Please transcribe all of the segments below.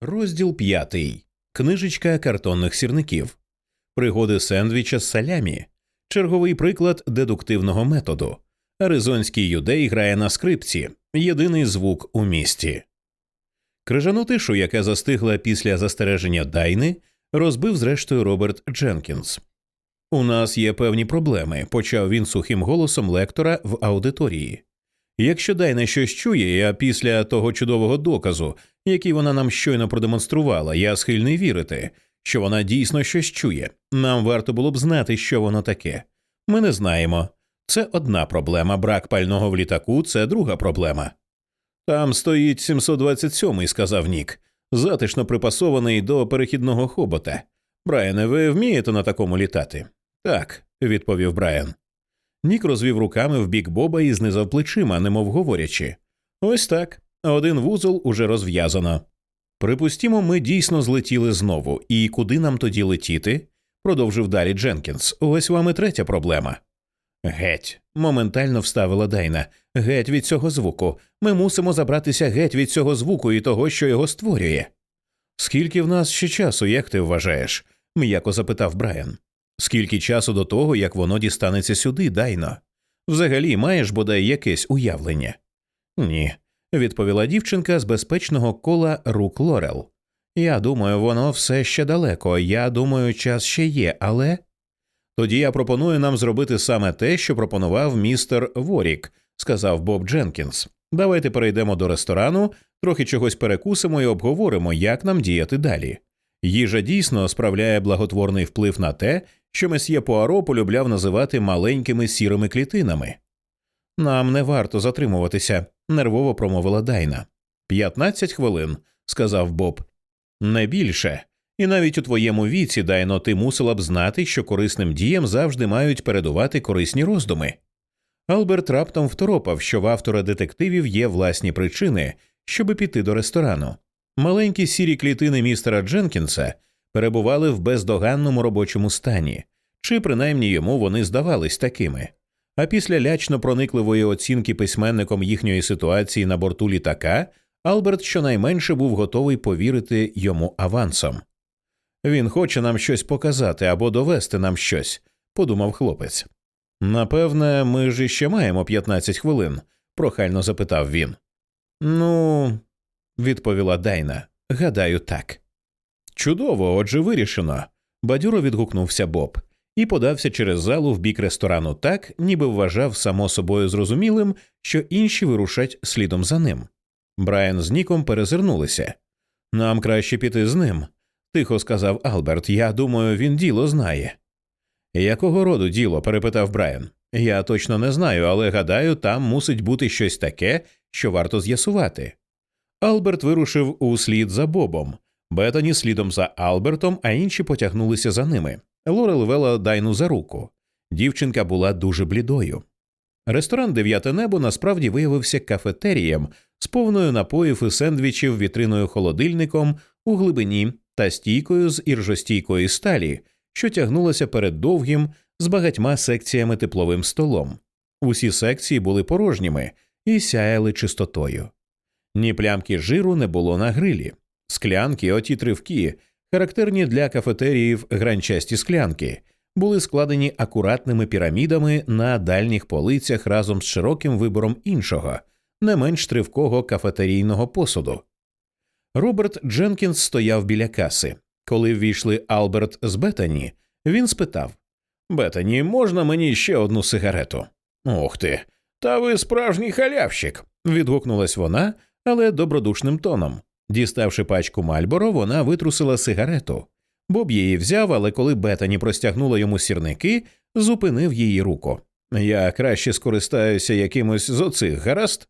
Розділ п'ятий. Книжечка картонних сірників. Пригоди сендвіча з салямі. Черговий приклад дедуктивного методу. Аризонський юдей грає на скрипці. Єдиний звук у місті. Крижану тишу, яка застигла після застереження Дайни, розбив зрештою Роберт Дженкінс. У нас є певні проблеми, почав він сухим голосом лектора в аудиторії. Якщо Дайна щось чує, а після того чудового доказу, який вона нам щойно продемонструвала, я схильний вірити, що вона дійсно щось чує. Нам варто було б знати, що воно таке. Ми не знаємо. Це одна проблема. Брак пального в літаку це друга проблема. Там стоїть 727-й, сказав Нік, затишно припасований до перехідного хобота. Брайане, ви вмієте на такому літати? Так, відповів Брайан. Нік розвів руками в бік Боба і знизав плечима, немов говорячи. Ось так. Один вузол уже розв'язано. Припустімо, ми дійсно злетіли знову. І куди нам тоді летіти? продовжив далі Дженкінс. Ось вам і третя проблема. Геть. моментально вставила Дайна. Геть від цього звуку. Ми мусимо забратися геть від цього звуку і того, що його створює. Скільки в нас ще часу, як ти вважаєш? м'яко запитав Брайан. Скільки часу до того, як воно дістанеться сюди, Дайно? Взагалі маєш бодай якесь уявлення? Ні, відповіла дівчинка з безпечного кола рук Лорел. Я думаю, воно все ще далеко. Я думаю, час ще є, але. Тоді я пропоную нам зробити саме те, що пропонував містер Ворік, сказав Боб Дженкінс. Давайте перейдемо до ресторану, трохи чогось перекусимо і обговоримо, як нам діяти далі. Їжа дійсно справляє благотворний вплив на те, що месьє Пуаро полюбляв називати маленькими сірими клітинами. Нам не варто затримуватися, нервово промовила Дайна. П'ятнадцять хвилин, сказав Боб. Не більше. І навіть у твоєму віці, Дайно, ти мусила б знати, що корисним діям завжди мають передувати корисні роздуми. Алберт раптом второпав, що в автора детективів є власні причини, щоби піти до ресторану. Маленькі сірі клітини містера Дженкінса перебували в бездоганному робочому стані, чи принаймні йому вони здавались такими. А після лячно проникливої оцінки письменником їхньої ситуації на борту літака Алберт щонайменше був готовий повірити йому авансом. Він хоче нам щось показати або довести нам щось, подумав хлопець. Напевне, ми ж іще маємо 15 хвилин, прохально запитав він. Ну, відповіла Дайна. Гадаю, так. Чудово, отже, вирішено. Бадьоро відгукнувся Боб і подався через залу в бік ресторану так, ніби вважав само собою зрозумілим, що інші вирушать слідом за ним. Брайан з Ніком перезирнулися. Нам краще піти з ним, тихо сказав Алберт. Я думаю, він діло знає. Якого роду діло? перепитав Брайан. Я точно не знаю, але гадаю, там мусить бути щось таке, що варто з'ясувати. Алберт вирушив у слід за Бобом, Бетані слідом за Албертом, а інші потягнулися за ними. Лорел вела Дайну за руку. Дівчинка була дуже блідою. Ресторан Дев'яте небо насправді виявився кафетерієм з повною напоїв і сендвічів, вітриною холодильником у глибині та стійкою з іржостійкої сталі, що тягнулася перед довгим з багатьма секціями тепловим столом. Усі секції були порожніми і сяяли чистотою. Ні плямки жиру не було на грилі. Склянки, оті тривки, характерні для кафетеріїв гранчасті склянки, були складені акуратними пірамідами на дальніх полицях разом з широким вибором іншого, не менш тривкого кафетерійного посуду. Роберт Дженкінс стояв біля каси. Коли ввійшли Алберт з Бетані, він спитав Бетані, можна мені ще одну сигарету? Ох ти, та ви справжній халявщик. відгукнулась вона, але добродушним тоном. Діставши пачку Мальборо, вона витрусила сигарету. Боб її взяв, але коли Бетані простягнула йому сірники, зупинив її руку. Я краще скористаюся якимось з оцих гаразд.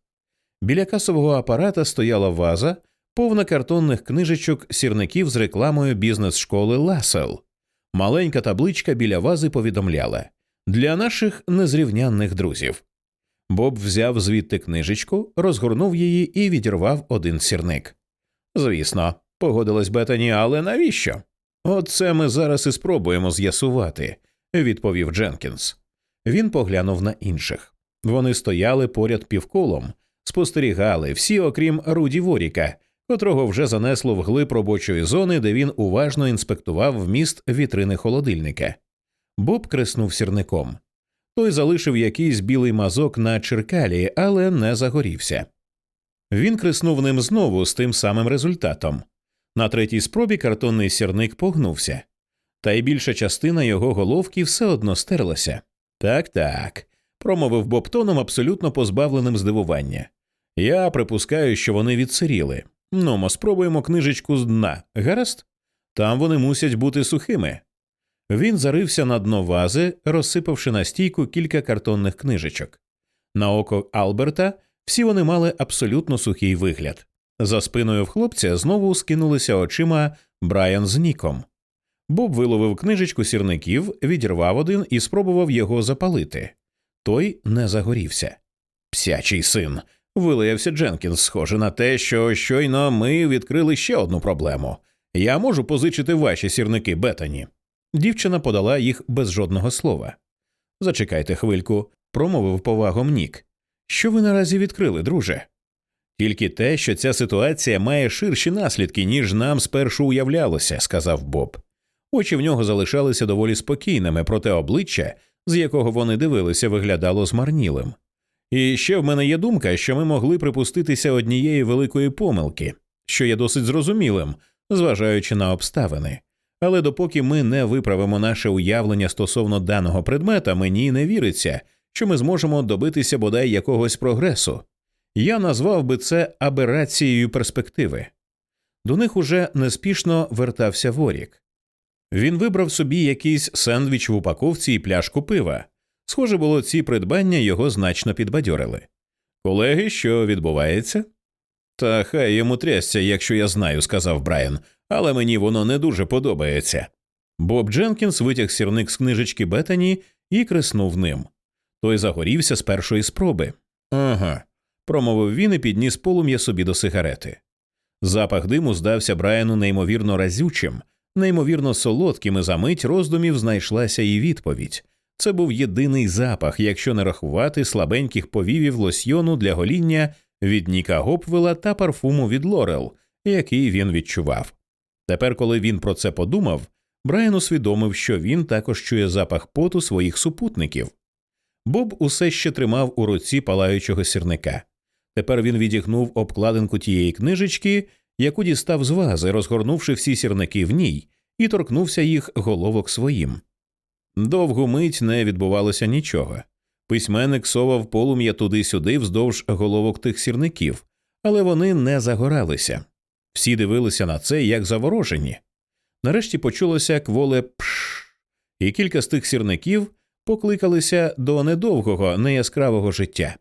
Біля касового апарата стояла ваза, повна картонних книжечок сірників з рекламою бізнес-школи Ласел. Маленька табличка біля вази повідомляла для наших незрівнянних друзів. Боб взяв звідти книжечку, розгорнув її і відірвав один сірник. Звісно, погодилась Бетані, але навіщо? Оце ми зараз і спробуємо з'ясувати, відповів Дженкінс. Він поглянув на інших. Вони стояли поряд півколом, спостерігали всі, окрім Руді Воріка, котрого вже занесло глиб робочої зони, де він уважно інспектував вміст вітрини холодильника. Боб креснув сірником. Той залишив якийсь білий мазок на черкалі, але не загорівся. Він креснув ним знову з тим самим результатом. На третій спробі картонний сірник погнувся, та й більша частина його головки все одно стерлася. Так, так, промовив Боб тоном абсолютно позбавленим здивування. Я припускаю, що вони відсиріли. Ну, ми спробуємо книжечку з дна, гаразд? Там вони мусять бути сухими. Він зарився на дно вази, розсипавши на стійку кілька картонних книжечок. На око Алберта всі вони мали абсолютно сухий вигляд. За спиною в хлопця знову скинулися очима Брайан з Ніком. Боб виловив книжечку сірників, відірвав один і спробував його запалити. Той не загорівся. Псячий син. Вилаявся Дженкінс, схоже на те, що щойно ми відкрили ще одну проблему. Я можу позичити ваші сірники Бетані. Дівчина подала їх без жодного слова. Зачекайте хвильку, промовив повагом Нік. Що ви наразі відкрили, друже? Тільки те, що ця ситуація має ширші наслідки, ніж нам спершу уявлялося, сказав Боб. Очі в нього залишалися доволі спокійними, проте обличчя, з якого вони дивилися, виглядало змарнілим. І ще в мене є думка, що ми могли припуститися однієї великої помилки, що є досить зрозумілим, зважаючи на обставини. Але допоки ми не виправимо наше уявлення стосовно даного предмета, мені не віриться, що ми зможемо добитися бодай якогось прогресу. Я назвав би це аберацією перспективи. До них уже неспішно вертався ворік. Він вибрав собі якийсь сендвіч в упаковці і пляшку пива. Схоже було, ці придбання його значно підбадьорили. Колеги, що відбувається? Та хай йому трясся, якщо я знаю, сказав Брайан, але мені воно не дуже подобається. Боб Дженкінс витяг сірник з книжечки Бетані і креснув ним. Той загорівся з першої спроби. Ага, промовив він і підніс полум'я собі до сигарети. Запах диму здався Брайану неймовірно разючим, неймовірно солодким, і за мить роздумів знайшлася і відповідь. Це був єдиний запах, якщо не рахувати слабеньких повівів лосьйону для гоління від Ніка Гопвела та парфуму від Лорел, який він відчував. Тепер, коли він про це подумав, Брайан усвідомив, що він також чує запах поту своїх супутників. Боб усе ще тримав у руці палаючого сірника. Тепер він відігнув обкладинку тієї книжечки, яку дістав з вази, розгорнувши всі сірники в ній, і торкнувся їх головок своїм. Довгу мить не відбувалося нічого. Письменник совав полум'я туди-сюди вздовж головок тих сірників, але вони не загоралися. Всі дивилися на це як заворожені. Нарешті почулося кволе пш, і кілька з тих сірників покликалися до недовгого, неяскравого життя.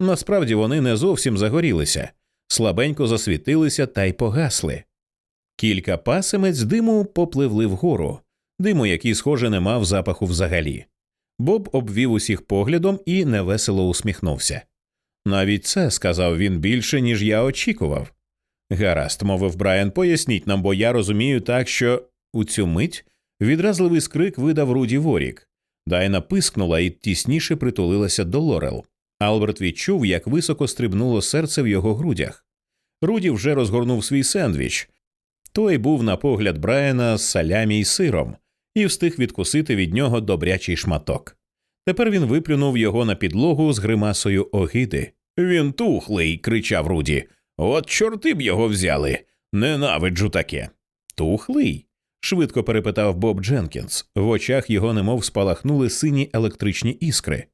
Насправді вони не зовсім загорілися, слабенько засвітилися та й погасли. Кілька пасемець диму попливли вгору, диму, який, схоже, не мав запаху взагалі. Боб обвів усіх поглядом і невесело усміхнувся. Навіть це сказав він більше, ніж я очікував. Гаразд, мовив Брайан, поясніть нам, бо я розумію так, що у цю мить відразливий скрик видав Руді Ворік. Дайна пискнула і тісніше притулилася до Лорел. Алберт відчув, як високо стрибнуло серце в його грудях. Руді вже розгорнув свій сендвіч. Той був на погляд Брайана з салямі й сиром і встиг відкусити від нього добрячий шматок. Тепер він виплюнув його на підлогу з гримасою огиди. Він тухлий. кричав Руді. От чорти б його взяли. Ненавиджу таке. Тухлий? швидко перепитав Боб Дженкінс. В очах його немов спалахнули сині електричні іскри.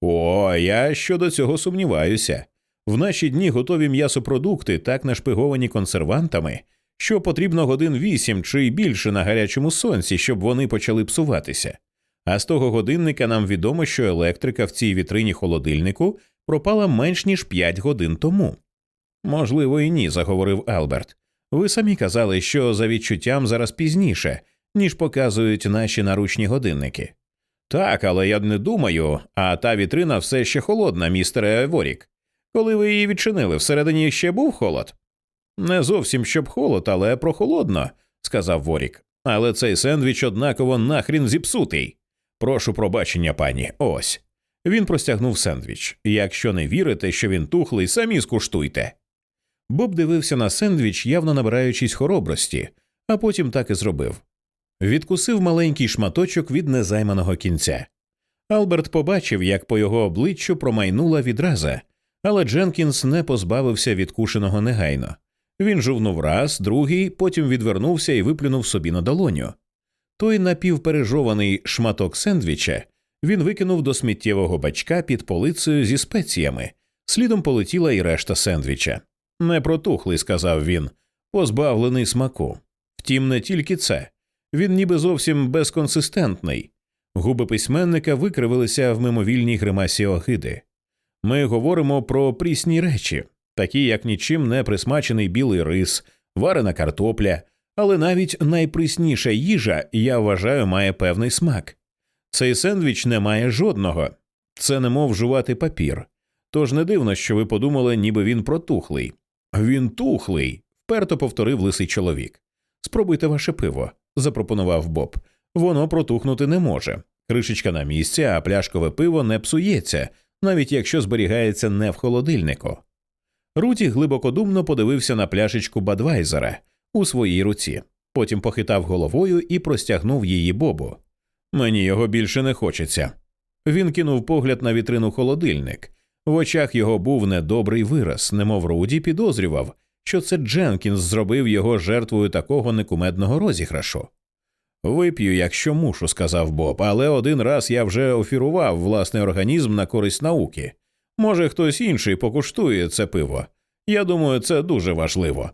О, я щодо цього сумніваюся. В наші дні готові м'ясопродукти, так нашпиговані консервантами, що потрібно годин вісім чи більше на гарячому сонці, щоб вони почали псуватися. А з того годинника нам відомо, що електрика в цій вітрині холодильнику пропала менш ніж п'ять годин тому. Можливо, і ні, заговорив Алберт. Ви самі казали, що за відчуттям зараз пізніше, ніж показують наші наручні годинники. Так, але я не думаю, а та вітрина все ще холодна, містере Ворік. Коли ви її відчинили, всередині ще був холод? Не зовсім щоб холод, але прохолодно, сказав Ворік. Але цей сендвіч однаково нахрін зіпсутий. Прошу пробачення, пані, ось. Він простягнув сендвіч. Якщо не вірите, що він тухлий, самі скуштуйте. Боб дивився на сендвіч, явно набираючись хоробрості, а потім так і зробив. Відкусив маленький шматочок від незайманого кінця. Алберт побачив, як по його обличчю промайнула відраза, але Дженкінс не позбавився відкушеного негайно. Він жувнув раз, другий, потім відвернувся і виплюнув собі на долоню. Той напівпережований шматок сендвіча він викинув до сміттєвого бачка під полицею зі спеціями, слідом полетіла і решта сендвіча. Не протухлий, сказав він, позбавлений смаку. Втім, не тільки це. Він ніби зовсім безконсистентний. Губи письменника викривилися в мимовільній гримасі огиди. Ми говоримо про прісні речі, такі як нічим не присмачений білий рис, варена картопля, але навіть найприсніша їжа, я вважаю, має певний смак. Цей сендвіч не має жодного, це немов жувати папір. Тож не дивно, що ви подумали, ніби він протухлий. Він тухлий, вперто повторив лисий чоловік. Спробуйте ваше пиво, запропонував Боб. Воно протухнути не може. Кришечка на місці, а пляшкове пиво не псується, навіть якщо зберігається не в холодильнику. Руті глибокодумно подивився на пляшечку Бадвайзера у своїй руці, потім похитав головою і простягнув її Бобу. Мені його більше не хочеться. Він кинув погляд на вітрину холодильник. В очах його був недобрий вираз, немов Руді підозрював, що це Дженкінс зробив його жертвою такого некумедного розіграшу. Вип'ю, якщо мушу, сказав Боб, але один раз я вже офірував власний організм на користь науки. Може, хтось інший покуштує це пиво. Я думаю, це дуже важливо.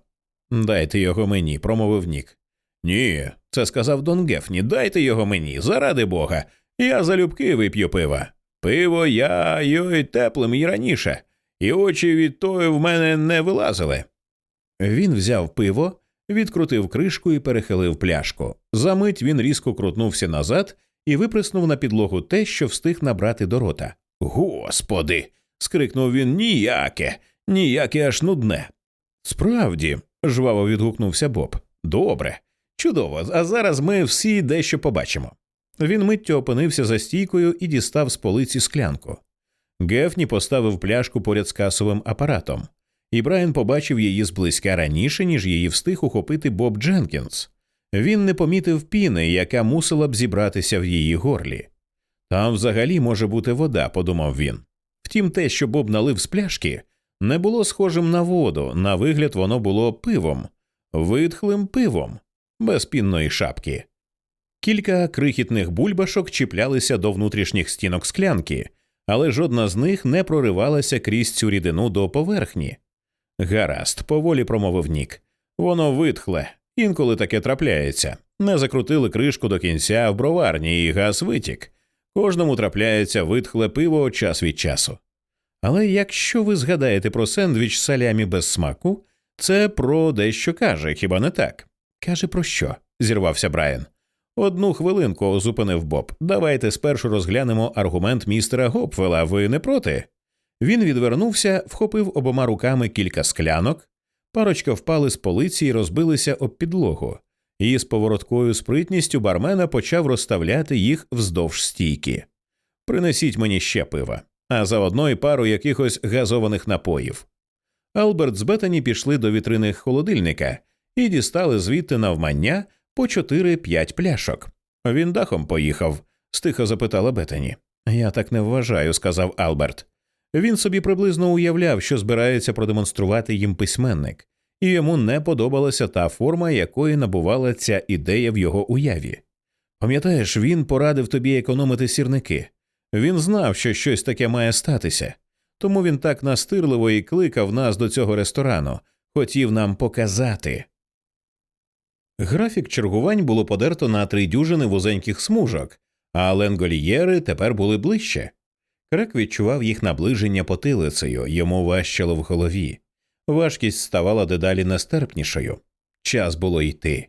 Дайте його мені, промовив Нік. Ні, це сказав Дон Гефні. Дайте його мені, заради бога. Я залюбки вип'ю пива. Пиво я йой теплим і раніше, і очі від тої в мене не вилазили. Він взяв пиво, відкрутив кришку і перехилив пляшку. Замить він різко крутнувся назад і виприснув на підлогу те, що встиг набрати до рота. Господи. скрикнув він ніяке, ніяке аж нудне. Справді, жваво відгукнувся Боб. Добре, чудово, а зараз ми всі дещо побачимо. Він миттю опинився за стійкою і дістав з полиці склянку. Гефні поставив пляшку поряд з касовим апаратом, і Брайан побачив її зблизька раніше, ніж її встиг ухопити Боб Дженкінс. Він не помітив піни, яка мусила б зібратися в її горлі. Там взагалі може бути вода, подумав він. Втім, те, що Боб налив з пляшки, не було схожим на воду, на вигляд, воно було пивом, витхлим пивом, без пінної шапки. Кілька крихітних бульбашок чіплялися до внутрішніх стінок склянки, але жодна з них не проривалася крізь цю рідину до поверхні. Гаразд, поволі промовив Нік. Воно витхле, інколи таке трапляється. Не закрутили кришку до кінця в броварні, і газ витік. Кожному трапляється витхле пиво час від часу. Але якщо ви згадаєте про сендвіч салямі без смаку, це про дещо каже, хіба не так? Каже про що? зірвався Брайан. Одну хвилинку, зупинив Боб. Давайте спершу розглянемо аргумент містера Гопвела. Ви не проти? Він відвернувся, вхопив обома руками кілька склянок, парочка впали з полиці і розбилися об підлогу, і з повороткою спритністю бармена почав розставляти їх вздовж стійки. Принесіть мені ще пива, а заодно й пару якихось газованих напоїв. Алберт з Бетані пішли до вітрини холодильника і дістали звідти навмання по чотири-п'ять пляшок. Він дахом поїхав, стихо запитала Бетані. Я так не вважаю, сказав Алберт. Він собі приблизно уявляв, що збирається продемонструвати їм письменник, і йому не подобалася та форма, якої набувала ця ідея в його уяві. Пам'ятаєш, він порадив тобі економити сірники. Він знав, що щось таке має статися, тому він так настирливо і кликав нас до цього ресторану, хотів нам показати. Графік чергувань було подерто на три дюжини вузеньких смужок, а ленголієри тепер були ближче. Крек відчував їх наближення потилицею, йому важчало в голові. Важкість ставала дедалі нестерпнішою. Час було йти.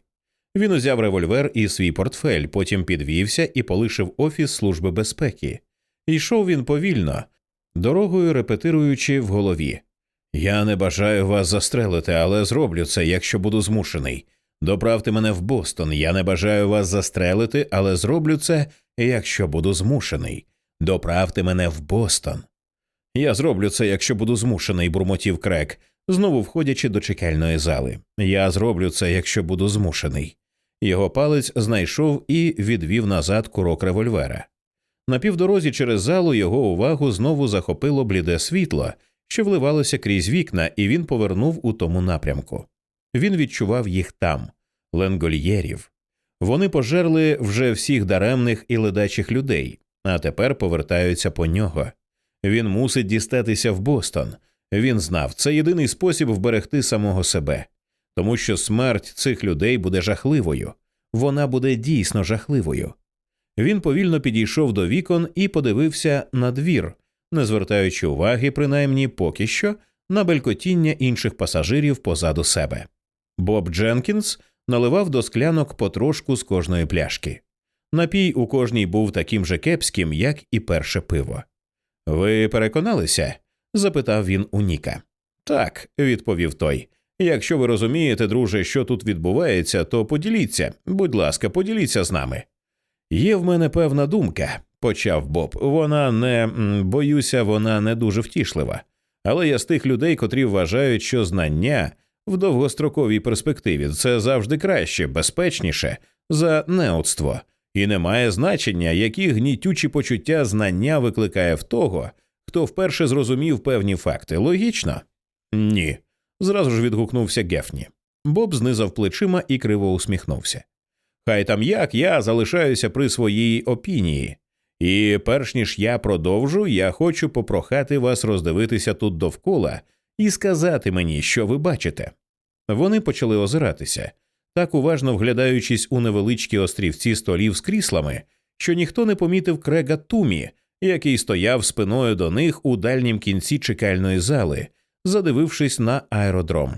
Він узяв револьвер і свій портфель, потім підвівся і полишив офіс Служби безпеки. Йшов він повільно, дорогою репетируючи в голові. Я не бажаю вас застрелити, але зроблю це, якщо буду змушений. Доправте мене в Бостон. Я не бажаю вас застрелити, але зроблю це, якщо буду змушений. Доправте мене в Бостон. Я зроблю це, якщо буду змушений, бурмотів крек. знову входячи до чекальної зали. Я зроблю це, якщо буду змушений. Його палець знайшов і відвів назад курок револьвера. На півдорозі через залу його увагу знову захопило бліде світло, що вливалося крізь вікна, і він повернув у тому напрямку. Він відчував їх там, ленгольєрів. Вони пожерли вже всіх даремних і ледачих людей, а тепер повертаються по нього. Він мусить дістатися в Бостон. Він знав, це єдиний спосіб вберегти самого себе, тому що смерть цих людей буде жахливою, вона буде дійсно жахливою. Він повільно підійшов до вікон і подивився на двір, не звертаючи уваги, принаймні поки що, на белькотіння інших пасажирів позаду себе. Боб Дженкінс наливав до склянок потрошку з кожної пляшки. Напій у кожній був таким же кепським, як і перше пиво. Ви переконалися? запитав він у Ніка. Так, відповів той. Якщо ви розумієте, друже, що тут відбувається, то поділіться, будь ласка, поділіться з нами. Є в мене певна думка, почав Боб. Вона не боюся, вона не дуже втішлива. Але я з тих людей, котрі вважають, що знання в довгостроковій перспективі це завжди краще, безпечніше за неоцтво, і не має значення, які гнітючі почуття знання викликає в того, хто вперше зрозумів певні факти. Логічно? Ні. Зразу ж відгукнувся Гефні. Боб знизав плечима і криво усміхнувся. Хай там як я залишаюся при своїй опінії. І перш ніж я продовжу, я хочу попрохати вас роздивитися тут довкола і сказати мені, що ви бачите. Вони почали озиратися, так уважно вглядаючись у невеличкі острівці столів з кріслами, що ніхто не помітив крега Тумі, який стояв спиною до них у дальнім кінці чекальної зали, задивившись на аеродром.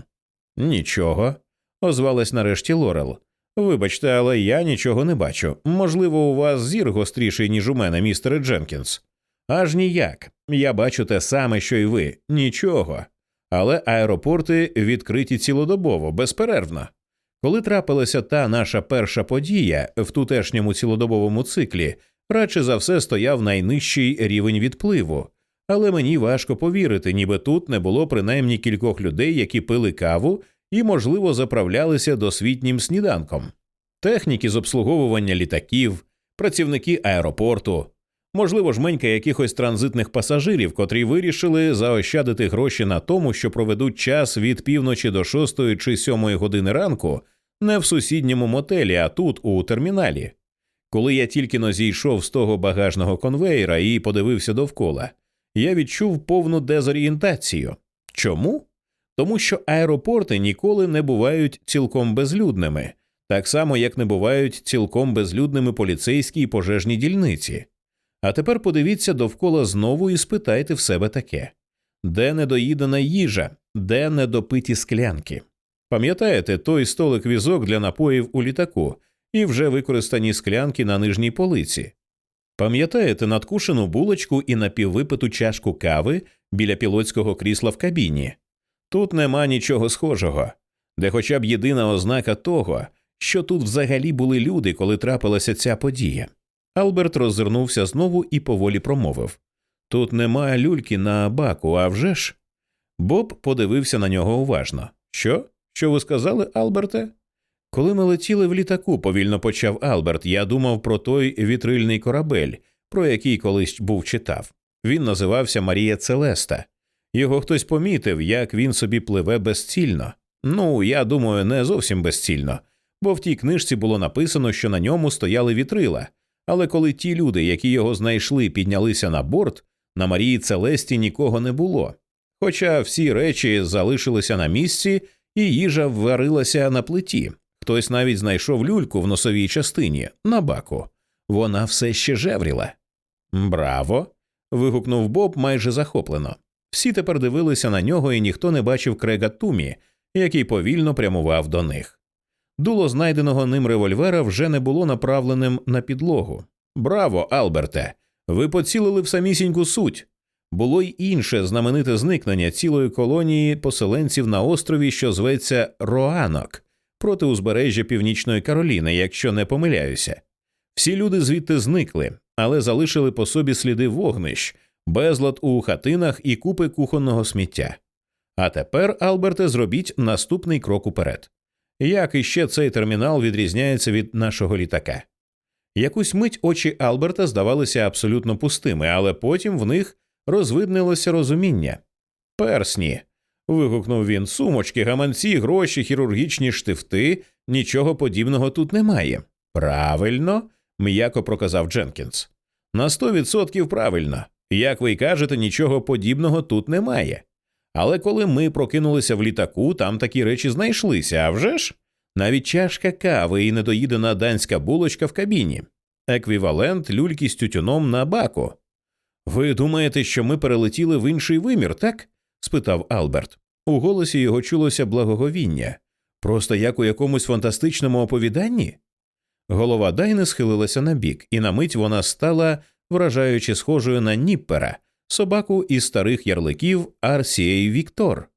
Нічого, озвалась нарешті Лорел. Вибачте, але я нічого не бачу. Можливо, у вас зір гостріший, ніж у мене, містере Дженкінс. Аж ніяк. Я бачу те саме, що й ви. Нічого. Але аеропорти відкриті цілодобово, безперервно. Коли трапилася та наша перша подія в тутешньому цілодобовому циклі, радше за все стояв найнижчий рівень відпливу, але мені важко повірити, ніби тут не було принаймні кількох людей, які пили каву і, можливо, заправлялися досвітнім сніданком, техніки з обслуговування літаків, працівники аеропорту, можливо, жменька якихось транзитних пасажирів, котрі вирішили заощадити гроші на тому, що проведуть час від півночі до шостої чи сьомої години ранку не в сусідньому мотелі, а тут, у терміналі. Коли я тільки но зійшов з того багажного конвейера і подивився довкола, я відчув повну дезорієнтацію. Чому? Тому що аеропорти ніколи не бувають цілком безлюдними, так само як не бувають цілком безлюдними поліцейські і пожежні дільниці. А тепер подивіться довкола знову і спитайте в себе таке де недоїдена їжа, де недопиті склянки. Пам'ятаєте той столик візок для напоїв у літаку і вже використані склянки на нижній полиці? Пам'ятаєте надкушену булочку і напіввипиту чашку кави біля пілотського крісла в кабіні? Тут нема нічого схожого, де хоча б єдина ознака того, що тут взагалі були люди, коли трапилася ця подія. Алберт роззирнувся знову і поволі промовив Тут немає люльки на баку, а вже ж?» Боб подивився на нього уважно. Що? Що ви сказали, Алберте? Коли ми летіли в літаку, повільно почав Алберт, я думав про той вітрильний корабель, про який колись був читав. Він називався Марія Целеста. Його хтось помітив, як він собі пливе безцільно. Ну, я думаю, не зовсім безцільно, бо в тій книжці було написано, що на ньому стояли вітрила. Але коли ті люди, які його знайшли, піднялися на борт, на Марії Целесті нікого не було. Хоча всі речі залишилися на місці, і їжа варилася на плиті. Хтось навіть знайшов люльку в носовій частині на баку. Вона все ще жевріла. Браво. вигукнув Боб майже захоплено. Всі тепер дивилися на нього, і ніхто не бачив крега Тумі, який повільно прямував до них. Дуло знайденого ним револьвера вже не було направленим на підлогу. Браво, Алберте! Ви поцілили в самісіньку суть. Було й інше знамените зникнення цілої колонії поселенців на острові, що зветься Роанок, проти узбережжя Північної Кароліни, якщо не помиляюся. Всі люди звідти зникли, але залишили по собі сліди вогнищ, безлад у хатинах і купи кухонного сміття. А тепер, Алберте, зробіть наступний крок уперед. Як іще цей термінал відрізняється від нашого літака? Якусь мить очі Алберта здавалися абсолютно пустими, але потім в них розвиднилося розуміння. Персні. вигукнув він, сумочки, гаманці, гроші, хірургічні штифти, нічого подібного тут немає. Правильно, м'яко проказав Дженкінс. На сто відсотків правильно. Як ви й кажете, нічого подібного тут немає. Але коли ми прокинулися в літаку, там такі речі знайшлися, а вже ж? Навіть чашка кави і недоїдена данська булочка в кабіні, еквівалент люльки з тютюном на баку. Ви думаєте, що ми перелетіли в інший вимір, так? спитав Алберт. У голосі його чулося благоговіння, просто як у якомусь фантастичному оповіданні. Голова Дайни схилилася на бік, і на мить вона стала вражаючи схожою на Ніппера, собаку із старих ярликів Арсієй Віктор.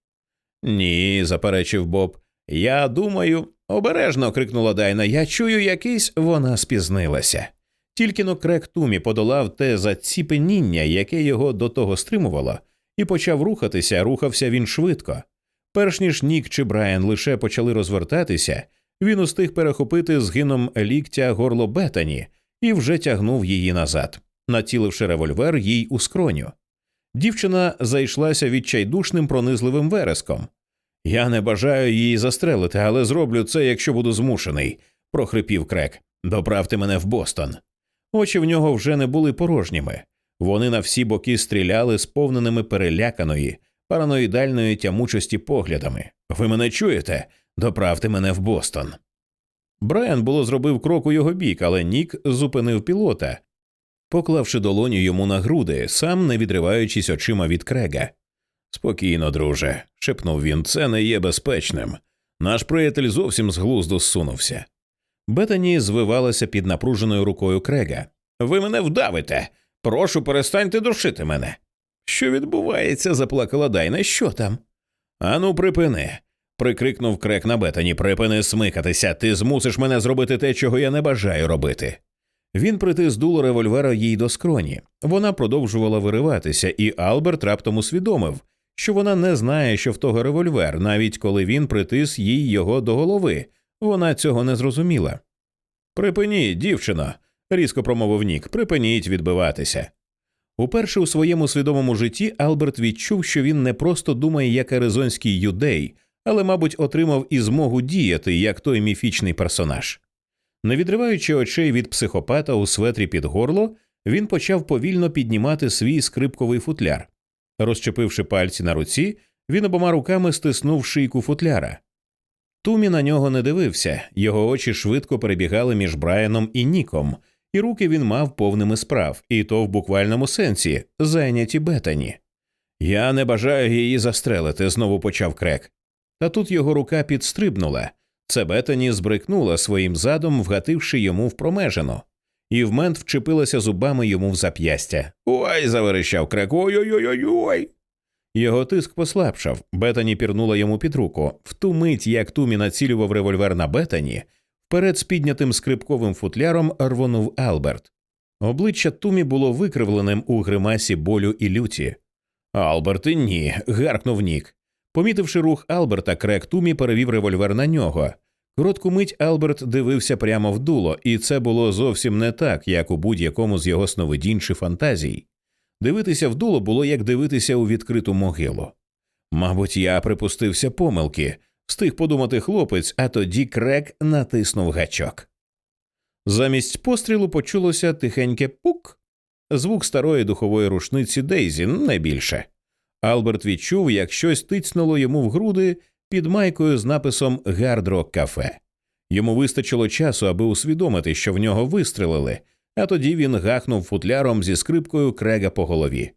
Ні, заперечив Боб. Я думаю, обережно крикнула Дайна. Я чую якийсь, вона спізнилася. Тільки но крек Тумі подолав те заціпеніння, яке його до того стримувало, і почав рухатися, рухався він швидко. Перш ніж Нік чи Брайан лише почали розвертатися, він устиг перехопити згином ліктя горло Бетані і вже тягнув її назад, націливши револьвер їй у скроню. Дівчина зайшлася відчайдушним пронизливим вереском. Я не бажаю її застрелити, але зроблю це, якщо буду змушений, прохрипів крек. Доправте мене в Бостон. Очі в нього вже не були порожніми. Вони на всі боки стріляли сповненими переляканої, параноїдальної тямучості поглядами. Ви мене чуєте? Доправте мене в Бостон. Брайан було зробив крок у його бік, але Нік зупинив пілота, поклавши долоню йому на груди, сам не відриваючись очима від крега. Спокійно, друже, шепнув він, це не є безпечним. Наш приятель зовсім з глузду зсунувся. Бетані звивалася під напруженою рукою крега. Ви мене вдавите. Прошу, перестаньте душити мене. Що відбувається? заплакала Дайна. Що там? Ану, припини. прикрикнув крек на Бетані. Припини смикатися. Ти змусиш мене зробити те, чого я не бажаю робити. Він притис дуло револьвера їй до скроні. Вона продовжувала вириватися, і Алберт раптом усвідомив, що вона не знає, що в того револьвер, навіть коли він притис їй його до голови. Вона цього не зрозуміла. Припиніть, дівчино, різко промовив Нік, припиніть відбиватися. Уперше у своєму свідомому житті Алберт відчув, що він не просто думає як аризонський юдей, але, мабуть, отримав і змогу діяти як той міфічний персонаж. Не відриваючи очей від психопата у светрі під горло, він почав повільно піднімати свій скрипковий футляр. Розчепивши пальці на руці, він обома руками стиснув шийку футляра. Тумі на нього не дивився, його очі швидко перебігали між Брайаном і Ніком, і руки він мав повними справ, і то в буквальному сенсі, зайняті бетані. Я не бажаю її застрелити, знову почав крек. Та тут його рука підстрибнула. Це бетані збрикнула своїм задом, вгативши йому в промежину, і вмент вчепилася зубами йому в зап'ястя. Ой, заверещав крек. Ой-ой-ой-ой-ой. Його тиск послабшав. Бетані пірнула йому під руку. В ту мить, як Тумі націлював револьвер на Бетані, вперед з піднятим скрипковим футляром рвонув Алберт. Обличчя Тумі було викривленим у гримасі болю і люті. Алберт, ні. гаркнув Нік. Помітивши рух Алберта, крек Тумі перевів револьвер на нього. Коротку мить Алберт дивився прямо в дуло, і це було зовсім не так, як у будь-якому з його сновидінь чи фантазій. Дивитися в дуло було як дивитися у відкриту могилу. Мабуть, я припустився помилки, встиг подумати хлопець, а тоді крек натиснув гачок. Замість пострілу почулося тихеньке пук, звук старої духової рушниці Дейзі, не більше. Алберт відчув, як щось тицнуло йому в груди під майкою з написом Гардрок кафе. Йому вистачило часу, аби усвідомити, що в нього вистрелили, а тоді він гахнув футляром зі скрипкою крега по голові.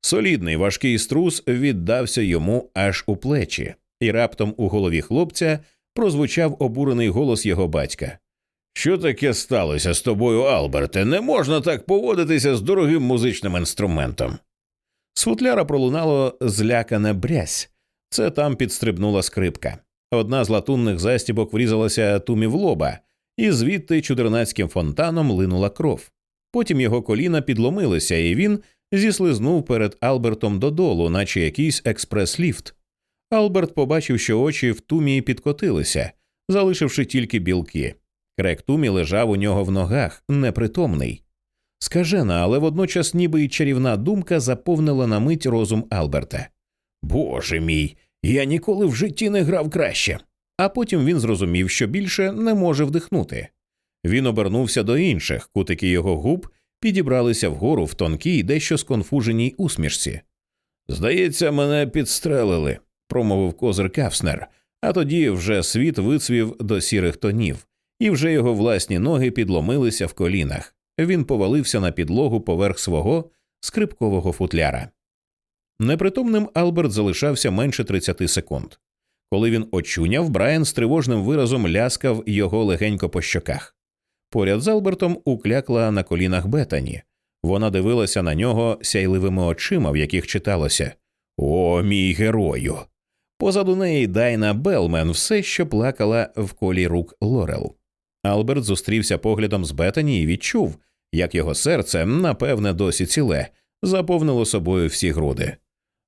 Солідний важкий струс віддався йому аж у плечі, і раптом у голові хлопця прозвучав обурений голос його батька. Що таке сталося з тобою, Алберте? Не можна так поводитися з дорогим музичним інструментом. З футляра пролунало злякане брязь. Це там підстрибнула скрипка. Одна з латунних застібок врізалася тумі в лоба, і звідти чудернацьким фонтаном линула кров. Потім його коліна підломилися, і він зіслизнув перед Албертом додолу, наче якийсь експрес-ліфт. Алберт побачив, що очі в тумі підкотилися, залишивши тільки білки. Крек тумі лежав у нього в ногах, непритомний. Скажена, але водночас ніби й чарівна думка заповнила на мить розум Алберта. Боже мій, я ніколи в житті не грав краще. А потім він зрозумів, що більше не може вдихнути. Він обернувся до інших, кутики його губ підібралися вгору в тонкій, дещо сконфуженій усмішці. Здається, мене підстрелили, промовив козир Кафснер, а тоді вже світ вицвів до сірих тонів, і вже його власні ноги підломилися в колінах. Він повалився на підлогу поверх свого скрипкового футляра. Непритомним Алберт залишався менше 30 секунд. Коли він очуняв, Брайан з тривожним виразом ляскав його легенько по щоках. Поряд з Албертом уклякла на колінах Бетані. Вона дивилася на нього сяйливими очима, в яких читалося О, мій герою! Позаду неї Дайна Белмен все ще плакала в колі рук Лорел. Алберт зустрівся поглядом з Бетані і відчув, як його серце, напевне, досі ціле, заповнило собою всі груди.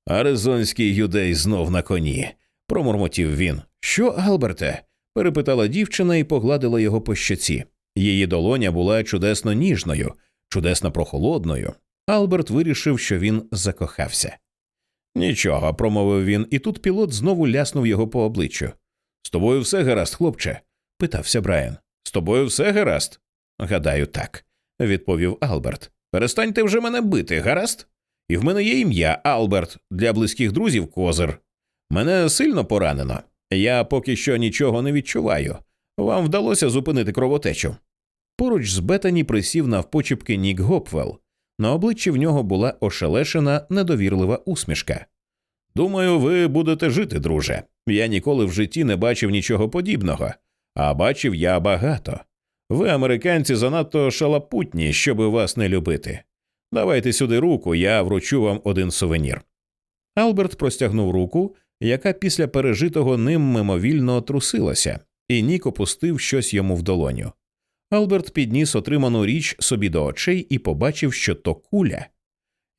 Аризонський юдей знов на коні, промурмотів він. Що, Алберте? перепитала дівчина і погладила його по щоці. Її долоня була чудесно ніжною, чудесно прохолодною. Алберт вирішив, що він закохався. Нічого, промовив він, і тут пілот знову ляснув його по обличчю. З тобою все гаразд, хлопче? питався Брайан. З тобою все гаразд? Гадаю, так, відповів Алберт. Перестаньте вже мене бити, гаразд? І в мене є ім'я Алберт для близьких друзів козир. Мене сильно поранено. Я поки що нічого не відчуваю. Вам вдалося зупинити кровотечу. Поруч з Бетані присів навпочіпки Нік Гопвелл. На обличчі в нього була ошелешена недовірлива усмішка. Думаю, ви будете жити, друже. Я ніколи в житті не бачив нічого подібного, а бачив я багато. Ви, американці, занадто шалапутні, щоби вас не любити. Давайте сюди руку, я вручу вам один сувенір. Алберт простягнув руку, яка після пережитого ним мимовільно трусилася, і Нік опустив щось йому в долоню. Алберт підніс отриману річ собі до очей і побачив, що то куля.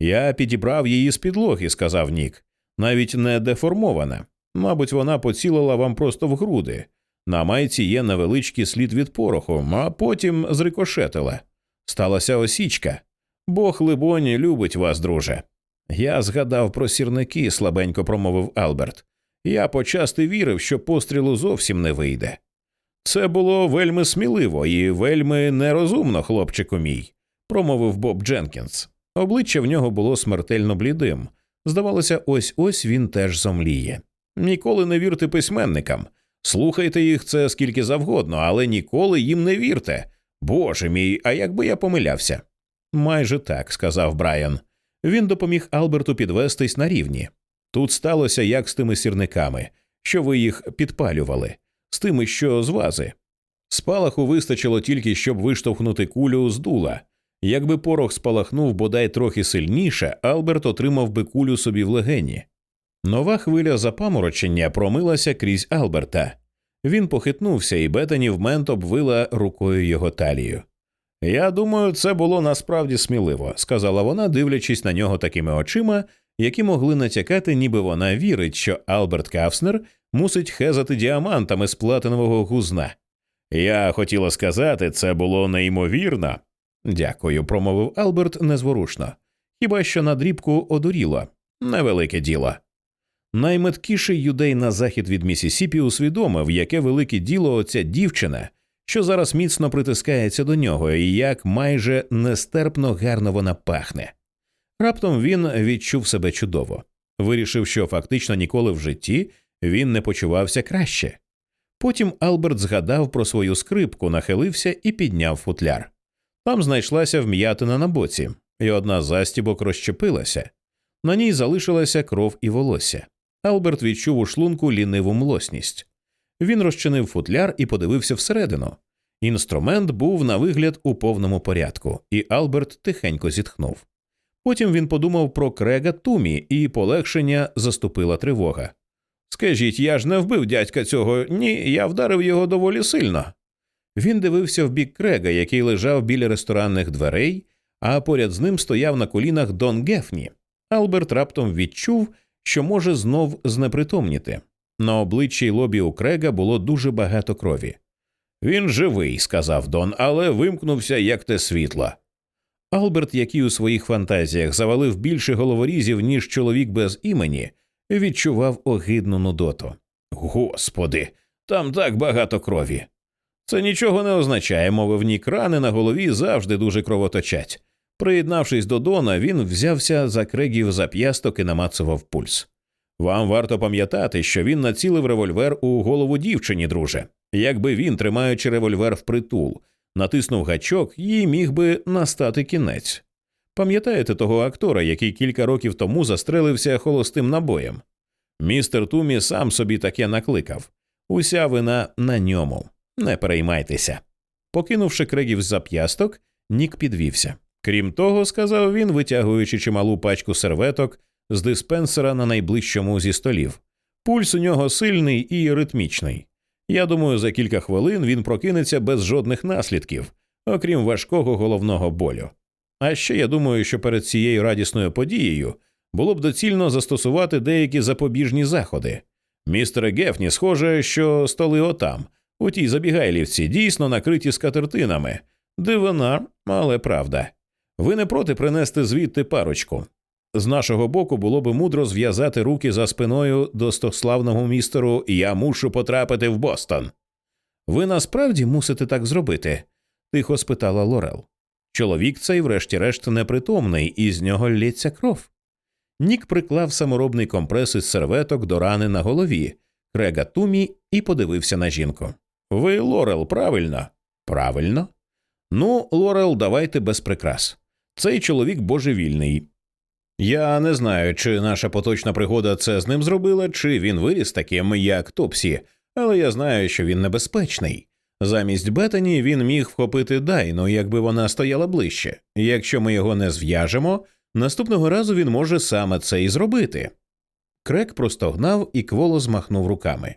Я підібрав її з підлоги, сказав Нік, навіть не деформована. Мабуть, вона поцілила вам просто в груди. На майці є невеличкий слід від пороху, а потім зрикошетила. Сталася осічка. Бог, либонь, любить вас, друже. Я згадав про сірники, слабенько промовив Алберт. Я почасти вірив, що пострілу зовсім не вийде. Це було вельми сміливо і вельми нерозумно, хлопчику мій, промовив Боб Дженкінс. Обличчя в нього було смертельно блідим. Здавалося, ось ось він теж зомліє. Ніколи не вірте письменникам. Слухайте їх це скільки завгодно, але ніколи їм не вірте. Боже мій, а якби я помилявся? Майже так, сказав Брайан. Він допоміг Алберту підвестись на рівні. Тут сталося як з тими сірниками, що ви їх підпалювали, з тими, що з вази. Спалаху вистачило тільки, щоб виштовхнути кулю з дула. Якби порох спалахнув бодай трохи сильніше, Алберт отримав би кулю собі в легені. Нова хвиля запаморочення промилася крізь Алберта. Він похитнувся, і Бетані в мент обвила рукою його талію. Я думаю, це було насправді сміливо, сказала вона, дивлячись на нього такими очима, які могли натякати, ніби вона вірить, що Алберт Кафснер мусить хезати діамантами з платинового гузна. Я хотіла сказати, це було неймовірно. Дякую, промовив Алберт незворушно. Хіба що на дрібку одуріло невелике діло. Найметкіший юдей на захід від Місісіпі усвідомив, яке велике діло оця дівчина, що зараз міцно притискається до нього, і як майже нестерпно гарно вона пахне. Раптом він відчув себе чудово, вирішив, що фактично ніколи в житті він не почувався краще. Потім Алберт згадав про свою скрипку, нахилився і підняв футляр. Там знайшлася вм'ятина на боці, і одна застібок розщепилася. На ній залишилася кров і волосся. Алберт відчув у шлунку ліниву млосність. Він розчинив футляр і подивився всередину. Інструмент був на вигляд у повному порядку, і Алберт тихенько зітхнув. Потім він подумав про крега Тумі, і полегшення заступила тривога. Скажіть, я ж не вбив дядька цього, ні, я вдарив його доволі сильно. Він дивився в бік крега, який лежав біля ресторанних дверей, а поряд з ним стояв на колінах Дон Гефні. Алберт раптом відчув, що може знов знепритомніти. На обличчі й лобі у Крега було дуже багато крові. Він живий, сказав Дон, але вимкнувся, як те світло. Алберт, який у своїх фантазіях завалив більше головорізів, ніж чоловік без імені, відчував огидну нудоту. Господи, там так багато крові. Це нічого не означає, мовив Нік, рани на голові завжди дуже кровоточать. Приєднавшись до Дона, він взявся за Креґів зап'ясток і намацував пульс. Вам варто пам'ятати, що він націлив револьвер у голову дівчині, друже. Якби він, тримаючи револьвер впритул, натиснув гачок, їй міг би настати кінець. Пам'ятаєте того актора, який кілька років тому застрелився холостим набоєм? Містер Тумі сам собі таке накликав. Уся вина на ньому. Не переймайтеся. Покинувши крегів зап'ясток, Нік підвівся. Крім того, сказав він, витягуючи чималу пачку серветок з диспенсера на найближчому зі столів. Пульс у нього сильний і ритмічний. Я думаю, за кілька хвилин він прокинеться без жодних наслідків, окрім важкого головного болю. А ще я думаю, що перед цією радісною подією було б доцільно застосувати деякі запобіжні заходи. Містере Гефні, схоже, що столи отам, у тій забігайлівці, дійсно накриті скатертинами. Дивина, але правда. Ви не проти принести звідти парочку. З нашого боку було би мудро зв'язати руки за спиною достославного містеру Я мушу потрапити в Бостон. Ви насправді мусите так зробити? тихо спитала Лорел. Чоловік цей, врешті-решт, непритомний, і з нього лється кров. Нік приклав саморобний компрес із серветок до рани на голові Крега Тумі і подивився на жінку. Ви Лорел, правильно? Правильно. Ну, Лорел, давайте без прикрас. Цей чоловік божевільний. Я не знаю, чи наша поточна пригода це з ним зробила, чи він виріс таким, як Топсі, але я знаю, що він небезпечний. Замість Бетані він міг вхопити Дайну, якби вона стояла ближче. Якщо ми його не зв'яжемо, наступного разу він може саме це і зробити. Крек простогнав і кволо змахнув руками.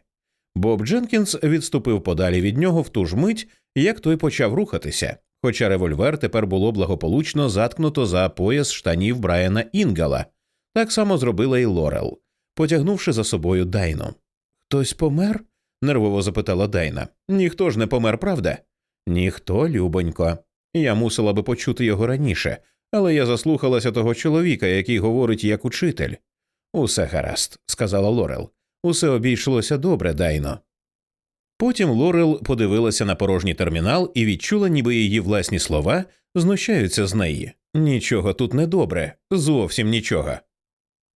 Боб Дженкінс відступив подалі від нього в ту ж мить, як той почав рухатися, хоча револьвер тепер було благополучно заткнуто за пояс штанів Брайана Інгала. Так само зробила і Лорел, потягнувши за собою Дайну. Хтось помер? нервово запитала Дайна. Ніхто ж не помер, правда? Ніхто, любонько. Я мусила би почути його раніше, але я заслухалася того чоловіка, який говорить як учитель. Усе гаразд, сказала Лорел. Усе обійшлося добре, Дайно. Потім Лорел подивилася на порожній термінал і відчула, ніби її власні слова знущаються з неї. Нічого тут не добре, зовсім нічого.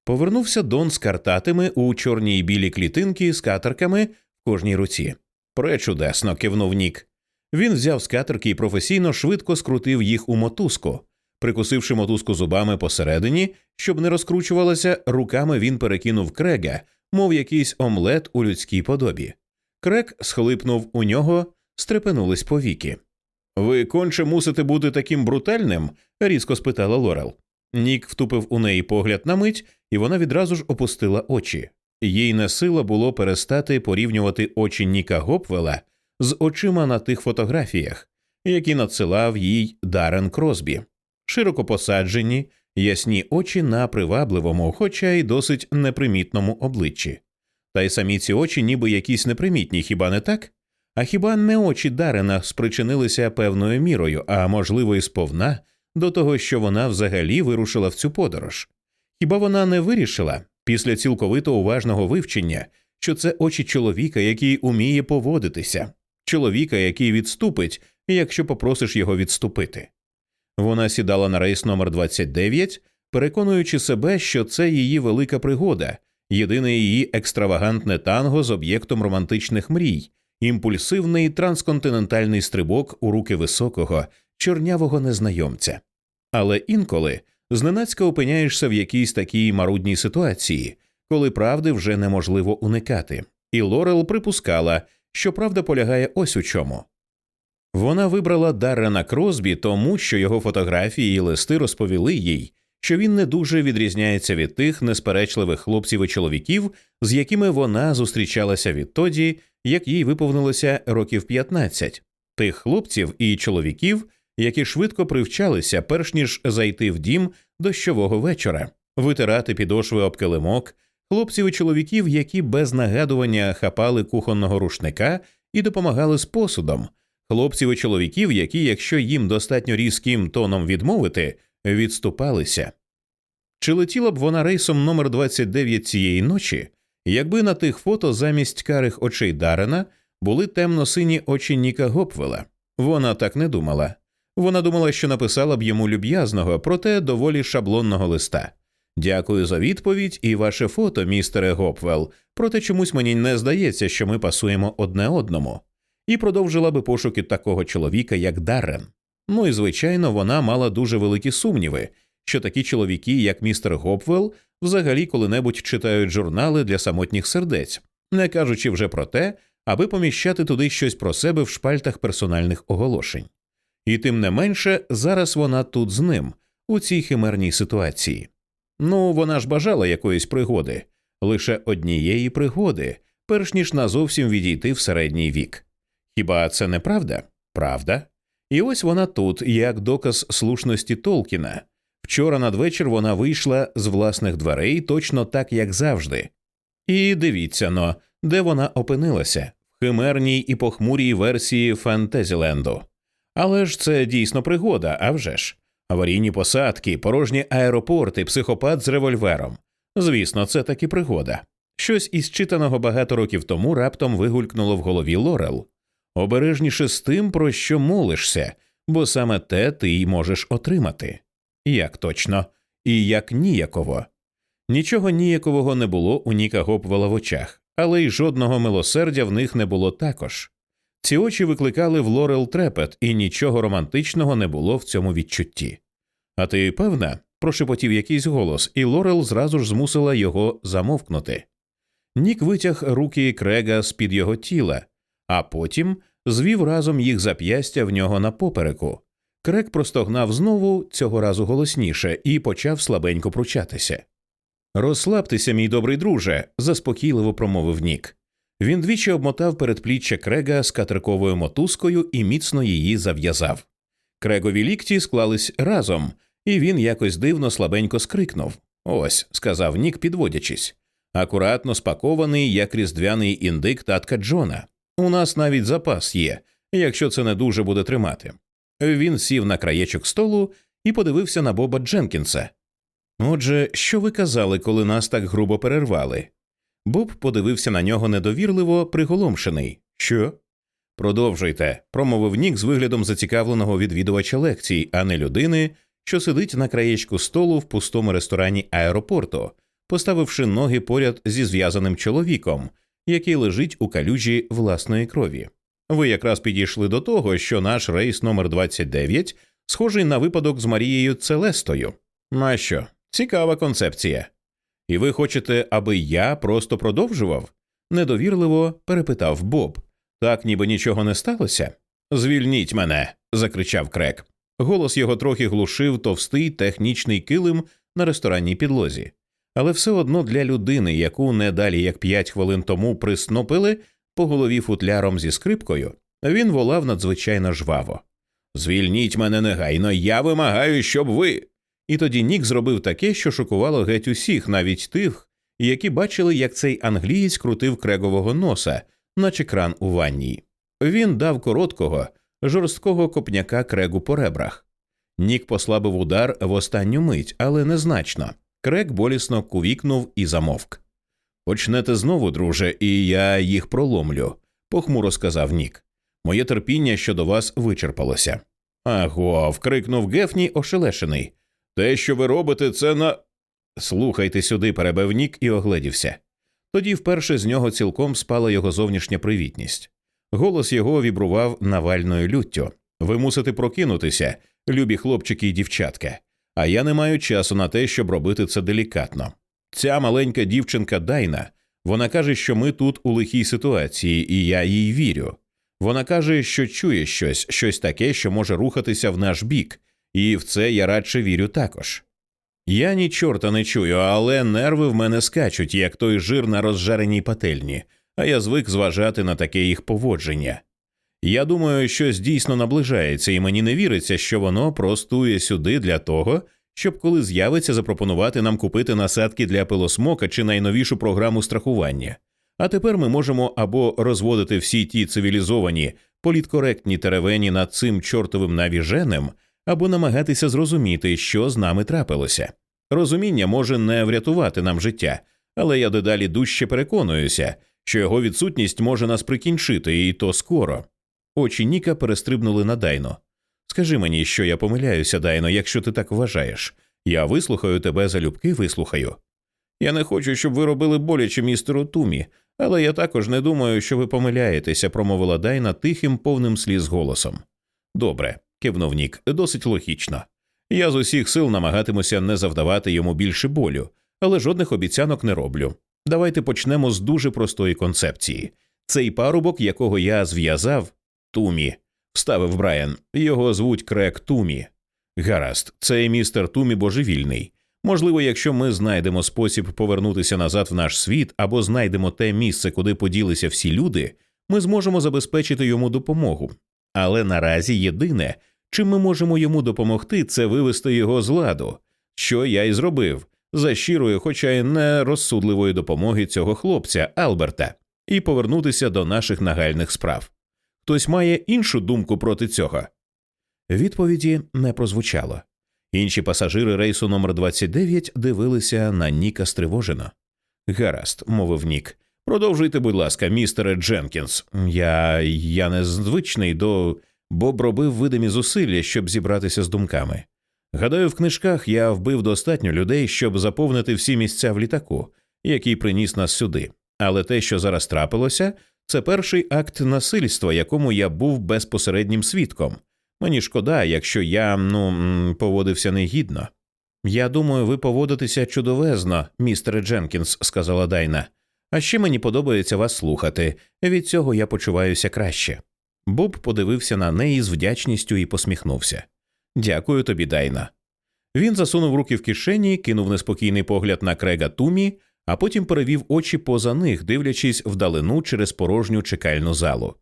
Повернувся Дон з картатими у чорній білій клітинки з катерками в кожній руці. Пречудесно, кивнув Нік. Він взяв скатерки і професійно швидко скрутив їх у мотузку. Прикусивши мотузку зубами посередині, щоб не розкручувалася, руками він перекинув крега, мов якийсь омлет у людській подобі. Крек схлипнув у нього, стрепенулись повіки. Ви конче мусите бути таким брутальним? різко спитала Лорел. Нік втупив у неї погляд на мить, і вона відразу ж опустила очі. Їй не сила було перестати порівнювати очі Ніка Гопвела з очима на тих фотографіях, які надсилав їй Дарен Кросбі. Широко посаджені, ясні очі на привабливому, хоча й досить непримітному обличчі. Та й самі ці очі, ніби якісь непримітні, хіба не так? А хіба не очі Дарена спричинилися певною мірою, а можливо, і сповна до того, що вона взагалі вирушила в цю подорож? Хіба вона не вирішила після цілковито уважного вивчення, що це очі чоловіка, який уміє поводитися, чоловіка, який відступить, якщо попросиш його відступити? Вона сідала на рейс номер 29, переконуючи себе, що це її велика пригода, єдине її екстравагантне танго з об'єктом романтичних мрій, імпульсивний трансконтинентальний стрибок у руки високого, чорнявого незнайомця. Але інколи зненацька опиняєшся в якійсь такій марудній ситуації, коли правди вже неможливо уникати, і Лорел припускала, що правда полягає ось у чому. Вона вибрала Даррена Кросбі, тому що його фотографії і листи розповіли їй, що він не дуже відрізняється від тих несперечливих хлопців і чоловіків, з якими вона зустрічалася відтоді, як їй виповнилося років 15. тих хлопців і чоловіків, які швидко привчалися, перш ніж зайти в дім дощового вечора, витирати підошви об килимок, хлопців і чоловіків, які без нагадування хапали кухонного рушника і допомагали з посудом, хлопців і чоловіків, які, якщо їм достатньо різким тоном відмовити, відступалися. Чи летіла б вона рейсом номер 29 цієї ночі, якби на тих фото замість карих очей Дарена були темно-сині очі Ніка Гопвела? Вона так не думала. Вона думала, що написала б йому люб'язного, проте доволі шаблонного листа. Дякую за відповідь і ваше фото, містере Гопвел, проте чомусь мені не здається, що ми пасуємо одне одному, і продовжила би пошуки такого чоловіка, як Даррен. Ну і звичайно, вона мала дуже великі сумніви, що такі чоловіки, як містер Гопвел, взагалі коли-небудь читають журнали для самотніх сердець, не кажучи вже про те, аби поміщати туди щось про себе в шпальтах персональних оголошень. І тим не менше, зараз вона тут з ним, у цій химерній ситуації. Ну, вона ж бажала якоїсь пригоди, лише однієї пригоди, перш ніж назовсім відійти в середній вік. Хіба це не правда? Правда? І ось вона тут, як доказ слушності Толкіна. Вчора надвечір вона вийшла з власних дверей точно так, як завжди. І дивіться но, де вона опинилася в химерній і похмурій версії Фантезіленду. Але ж це дійсно пригода, а вже ж. Аварійні посадки, порожні аеропорти, психопат з револьвером. Звісно, це таки пригода. Щось із читаного багато років тому раптом вигулькнуло в голові Лорел. Обережніше з тим, про що молишся, бо саме те ти й можеш отримати. Як точно, і як ніяково. Нічого ніякового не було у Ніка Гопвела в очах, але й жодного милосердя в них не було також. Ці очі викликали в Лорел трепет, і нічого романтичного не було в цьому відчутті. А ти певна? прошепотів якийсь голос, і Лорел зразу ж змусила його замовкнути. Нік витяг руки Крега з під його тіла, а потім звів разом їх зап'ястя в нього на попереку. Крек простогнав знову, цього разу голосніше, і почав слабенько пручатися. Розслабтеся, мій добрий друже, заспокійливо промовив Нік. Він двічі обмотав передпліччя Крега з катерковою мотузкою і міцно її зав'язав. Крегові лікті склались разом, і він якось дивно слабенько скрикнув. Ось, сказав Нік, підводячись. Акуратно спакований, як різдвяний індик татка Джона. У нас навіть запас є, якщо це не дуже буде тримати. Він сів на краєчок столу і подивився на Боба Дженкінса. Отже, що ви казали, коли нас так грубо перервали? Боб подивився на нього недовірливо, приголомшений. Що? Продовжуйте, промовив Нік з виглядом зацікавленого відвідувача лекцій, а не людини, що сидить на краєчку столу в пустому ресторані аеропорту, поставивши ноги поряд зі зв'язаним чоловіком, який лежить у калюжі власної крові. Ви якраз підійшли до того, що наш рейс номер 29 схожий на випадок з Марією Целестою. А що? Цікава концепція. І ви хочете, аби я просто продовжував? недовірливо перепитав Боб. Так ніби нічого не сталося. Звільніть мене. закричав Крек. Голос його трохи глушив товстий технічний килим на ресторанній підлозі. Але все одно для людини, яку не далі як п'ять хвилин тому приснопили по голові футляром зі скрипкою, він волав надзвичайно жваво. Звільніть мене негайно, я вимагаю, щоб ви. І тоді Нік зробив таке, що шокувало геть усіх, навіть тих, які бачили, як цей англієць крутив крегового носа, наче кран у ванній. Він дав короткого, жорсткого копняка крегу по ребрах. Нік послабив удар в останню мить, але незначно. Крек болісно кувікнув і замовк. Почнете знову, друже, і я їх проломлю, похмуро сказав Нік. Моє терпіння щодо вас вичерпалося. Аго. вкрикнув Гефні ошелешений. Те, що ви робите, це на. Слухайте сюди, перебив Нік і огледівся. Тоді вперше з нього цілком спала його зовнішня привітність. Голос його вібрував навальною люттю. Ви мусите прокинутися, любі хлопчики і дівчатка. А я не маю часу на те, щоб робити це делікатно. Ця маленька дівчинка Дайна, вона каже, що ми тут у лихій ситуації, і я їй вірю. Вона каже, що чує щось, щось таке, що може рухатися в наш бік, і в це я радше вірю також. Я ні чорта не чую, але нерви в мене скачуть, як той жир на розжареній пательні, а я звик зважати на таке їх поводження. Я думаю, щось дійсно наближається, і мені не віриться, що воно простує сюди для того, щоб коли з'явиться запропонувати нам купити насадки для пилосмока чи найновішу програму страхування. А тепер ми можемо або розводити всі ті цивілізовані, політкоректні теревені над цим чортовим навіженем, або намагатися зрозуміти, що з нами трапилося. Розуміння може не врятувати нам життя, але я дедалі дужче переконуюся, що його відсутність може нас прикінчити, і то скоро. Очі Ніка перестрибнули на Дайно. Скажи мені, що я помиляюся, Дайно, якщо ти так вважаєш. Я вислухаю тебе залюбки, вислухаю. Я не хочу, щоб ви робили боляче містеру Тумі, але я також не думаю, що ви помиляєтеся, промовила Дайна тихим, повним сліз голосом. Добре, кивнув Нік, досить логічно. Я з усіх сил намагатимуся не завдавати йому більше болю, але жодних обіцянок не роблю. Давайте почнемо з дуже простої концепції. Цей парубок, якого я зв'язав, Тумі, вставив Брайан. Його звуть Крек Тумі. Гаразд, цей містер Тумі божевільний. Можливо, якщо ми знайдемо спосіб повернутися назад в наш світ або знайдемо те місце, куди поділися всі люди, ми зможемо забезпечити йому допомогу. Але наразі єдине, чим ми можемо йому допомогти, це вивести його з ладу, що я й зробив за щирою, хоча й нерозсудливої допомоги цього хлопця Алберта, і повернутися до наших нагальних справ. Хтось має іншу думку проти цього. Відповіді не прозвучало. Інші пасажири рейсу номер 29 дивилися на Ніка стривожено. Гаразд, мовив Нік. Продовжуйте, будь ласка, містере Дженкінс. Я я не звичний до. Боб робив видимі зусилля, щоб зібратися з думками. Гадаю, в книжках я вбив достатньо людей, щоб заповнити всі місця в літаку, який приніс нас сюди. Але те, що зараз трапилося, це перший акт насильства, якому я був безпосереднім свідком. Мені шкода, якщо я ну поводився негідно. Я думаю, ви поводитеся чудовезно, містере Дженкінс, сказала Дайна. А ще мені подобається вас слухати. Від цього я почуваюся краще. Боб подивився на неї з вдячністю і посміхнувся. Дякую тобі, Дайна. Він засунув руки в кишені, кинув неспокійний погляд на крега Тумі, а потім перевів очі поза них, дивлячись вдалину через порожню чекальну залу.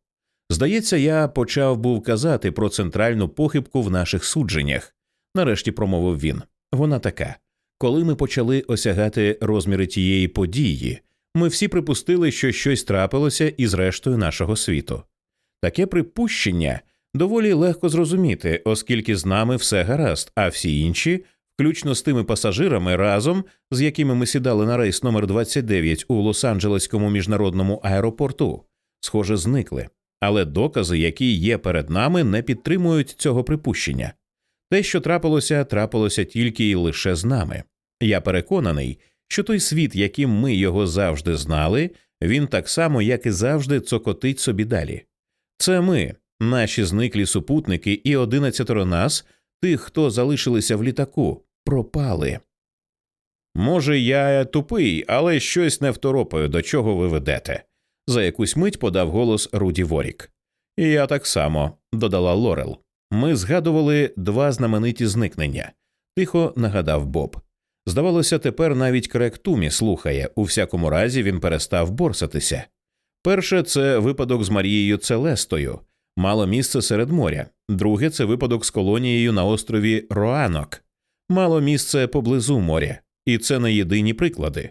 Здається, я почав був казати про центральну похибку в наших судженнях. Нарешті промовив він. Вона така. Коли ми почали осягати розміри тієї події, ми всі припустили, що щось трапилося із рештою нашого світу. Таке припущення доволі легко зрозуміти, оскільки з нами все гаразд, а всі інші, включно з тими пасажирами, разом з якими ми сідали на рейс номер 29 у Лос-Анджелеському міжнародному аеропорту, схоже, зникли. Але докази, які є перед нами, не підтримують цього припущення. Те, що трапилося, трапилося тільки і лише з нами. Я переконаний, що той світ, яким ми його завжди знали, він так само, як і завжди, цокотить собі далі. Це ми, наші зниклі супутники, і одинадцятеро нас, тих, хто залишилися в літаку, пропали. Може, я тупий, але щось не второпаю, до чого ви ведете. За якусь мить подав голос Руді Ворік. Я так само, додала Лорел. Ми згадували два знамениті зникнення, тихо нагадав Боб. Здавалося, тепер навіть Крек Тумі слухає, у всякому разі він перестав борсатися. Перше це випадок з Марією Целестою, мало місце серед моря. Друге це випадок з колонією на острові Роанок, мало місце поблизу моря, і це не єдині приклади.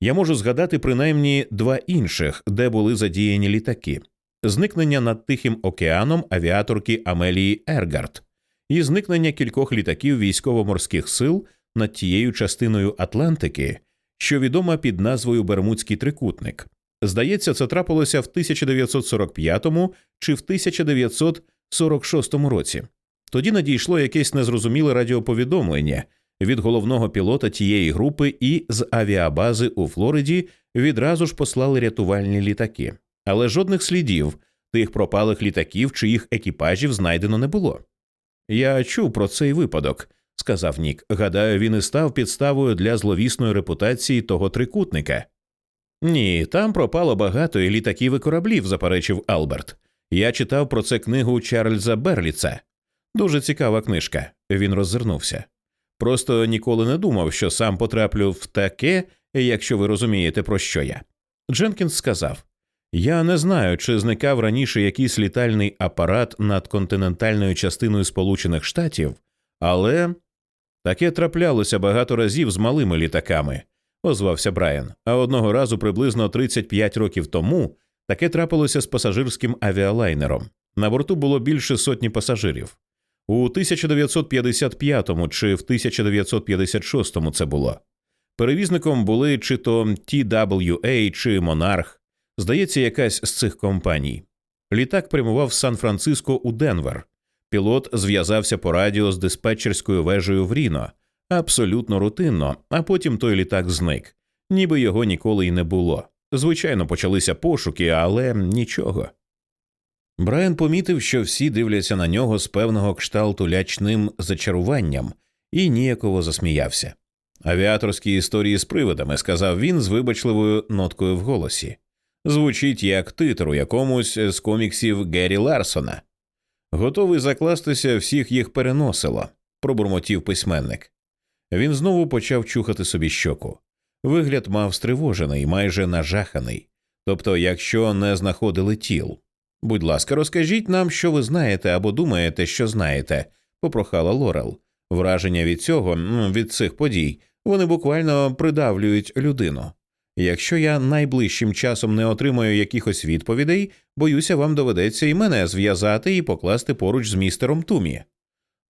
Я можу згадати принаймні два інших, де були задіяні літаки: зникнення над Тихим океаном авіаторки Амелії Ергард і зникнення кількох літаків військово-морських сил над тією частиною Атлантики, що відома під назвою Бермудський трикутник. Здається, це трапилося в 1945 чи в 1946 році. Тоді надійшло якесь незрозуміле радіоповідомлення від головного пілота тієї групи, і з авіабази у Флориді відразу ж послали рятувальні літаки, але жодних слідів тих пропалих літаків чи їх екіпажів знайдено не було. Я чув про цей випадок, сказав Нік. Гадаю, він і став підставою для зловісної репутації того трикутника. Ні, там пропало багато і літаків і кораблів, заперечив Алберт. Я читав про це книгу Чарльза Берліца. Дуже цікава книжка. Він роззирнувся. Просто ніколи не думав, що сам потраплю в таке, якщо ви розумієте, про що я. Дженкінс сказав Я не знаю, чи зникав раніше якийсь літальний апарат над континентальною частиною Сполучених Штатів, але Таке траплялося багато разів з малими літаками, озвався Брайан. А одного разу приблизно 35 років тому таке трапилося з пасажирським авіалайнером. На борту було більше сотні пасажирів. У 1955 чи в 1956 це було. Перевізником були чи то TWA, чи Монарх, здається, якась з цих компаній. Літак прямував з Сан-Франциско у Денвер. Пілот зв'язався по радіо з диспетчерською вежею в Ріно абсолютно рутинно, а потім той літак зник, ніби його ніколи й не було. Звичайно, почалися пошуки, але нічого. Брайан помітив, що всі дивляться на нього з певного кшталту лячним зачаруванням, і ніяково засміявся. Авіаторські історії з привидами, сказав він з вибачливою ноткою в голосі. Звучить як титр у якомусь з коміксів Геррі Ларсона. Готовий закластися, всіх їх переносило, пробурмотів письменник. Він знову почав чухати собі щоку. Вигляд мав стривожений, майже нажаханий. Тобто, якщо не знаходили тіл. Будь ласка, розкажіть нам, що ви знаєте або думаєте, що знаєте, попрохала Лорел. Враження від цього, від цих подій, вони буквально придавлюють людину. Якщо я найближчим часом не отримаю якихось відповідей, боюся, вам доведеться і мене зв'язати і покласти поруч з містером Тумі.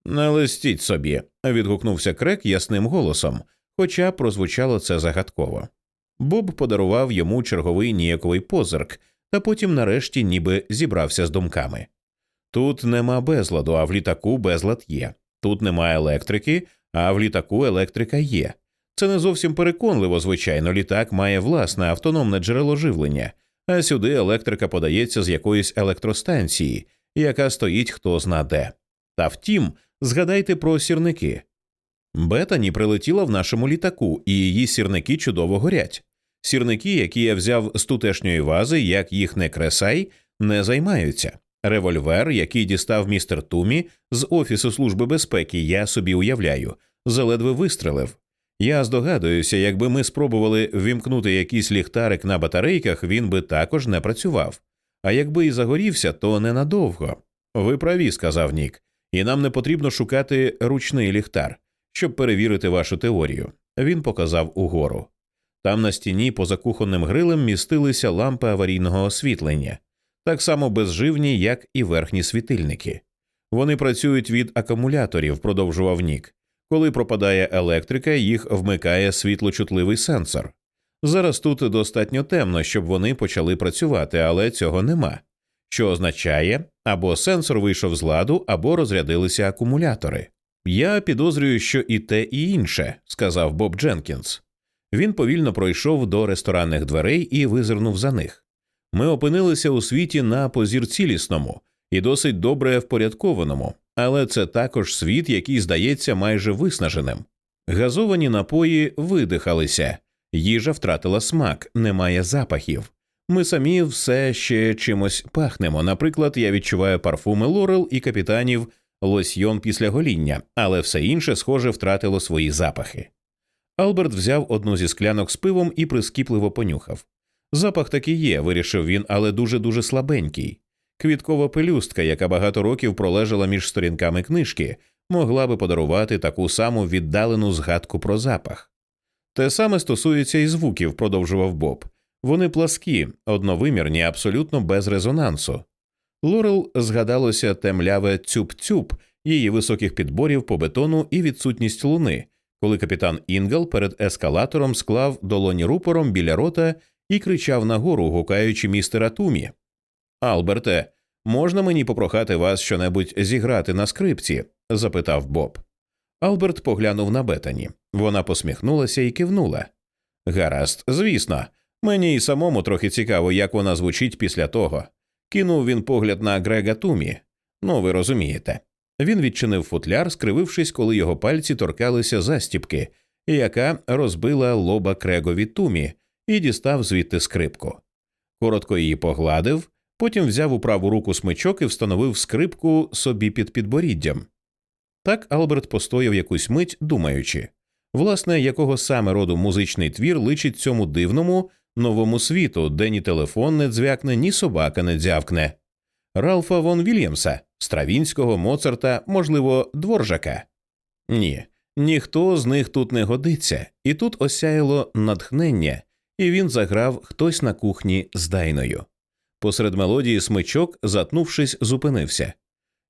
Не листіть собі, відгукнувся крек ясним голосом, хоча прозвучало це загадково. Боб подарував йому черговий ніяковий позирк, та потім нарешті ніби зібрався з думками. Тут нема безладу, а в літаку безлад є. Тут нема електрики, а в літаку електрика є. Це не зовсім переконливо, звичайно, літак має власне автономне джерело живлення, а сюди електрика подається з якоїсь електростанції, яка стоїть хто зна де. Та втім, згадайте про сірники. Бетані прилетіла в нашому літаку, і її сірники чудово горять. Сірники, які я взяв з тутешньої вази, як їх не кресай, не займаються. Револьвер, який дістав містер Тумі з Офісу Служби безпеки, я собі уявляю, заледве вистрелив. Я здогадуюся, якби ми спробували вімкнути якийсь ліхтарик на батарейках, він би також не працював. А якби і загорівся, то ненадовго. Ви праві, сказав Нік, і нам не потрібно шукати ручний ліхтар, щоб перевірити вашу теорію. Він показав угору. Там на стіні поза кухонним грилем містилися лампи аварійного освітлення, так само безживні, як і верхні світильники. Вони працюють від акумуляторів, продовжував Нік. Коли пропадає електрика, їх вмикає світлочутливий сенсор. Зараз тут достатньо темно, щоб вони почали працювати, але цього нема. Що означає, або сенсор вийшов з ладу, або розрядилися акумулятори. Я підозрюю, що і те, і інше, сказав Боб Дженкінс. Він повільно пройшов до ресторанних дверей і визирнув за них. Ми опинилися у світі на позір цілісному і досить добре впорядкованому, але це також світ, який здається майже виснаженим. Газовані напої видихалися, їжа втратила смак, немає запахів. Ми самі все ще чимось пахнемо. Наприклад, я відчуваю парфуми Лорел і капітанів лосьйон після гоління, але все інше, схоже, втратило свої запахи. Алберт взяв одну зі склянок з пивом і прискіпливо понюхав. Запах таки є, вирішив він, але дуже дуже слабенький. Квіткова пелюстка, яка багато років пролежала між сторінками книжки, могла би подарувати таку саму віддалену згадку про запах. Те саме стосується і звуків, продовжував Боб. Вони пласкі, одновимірні, абсолютно без резонансу. Лорел згадалося темляве цюп-цюп її високих підборів по бетону і відсутність луни, коли капітан Інгел перед ескалатором склав долоні рупором біля рота і кричав нагору, гукаючи містера Тумі. Алберте, можна мені попрохати вас щонебудь зіграти на скрипці? запитав Боб. Алберт поглянув на Бетані. Вона посміхнулася і кивнула. Гаразд, звісно, мені й самому трохи цікаво, як вона звучить після того. Кинув він погляд на Грега Тумі. Ну, ви розумієте. Він відчинив футляр, скривившись, коли його пальці торкалися застіпки, яка розбила лоба Крегові Тумі, і дістав звідти скрипку. Коротко її погладив, потім взяв у праву руку смичок і встановив скрипку собі під підборіддям. Так Алберт постояв якусь мить, думаючи власне, якого саме роду музичний твір личить цьому дивному новому світу, де ні телефон не дзвякне, ні собака не дзявкне. Ралфа Вон Вільямса, Стравінського, Моцарта, можливо, Дворжака? Ні, Ніхто з них тут не годиться, і тут осяяло натхнення, і він заграв хтось на кухні з дайною. Посеред мелодії смичок, затнувшись, зупинився.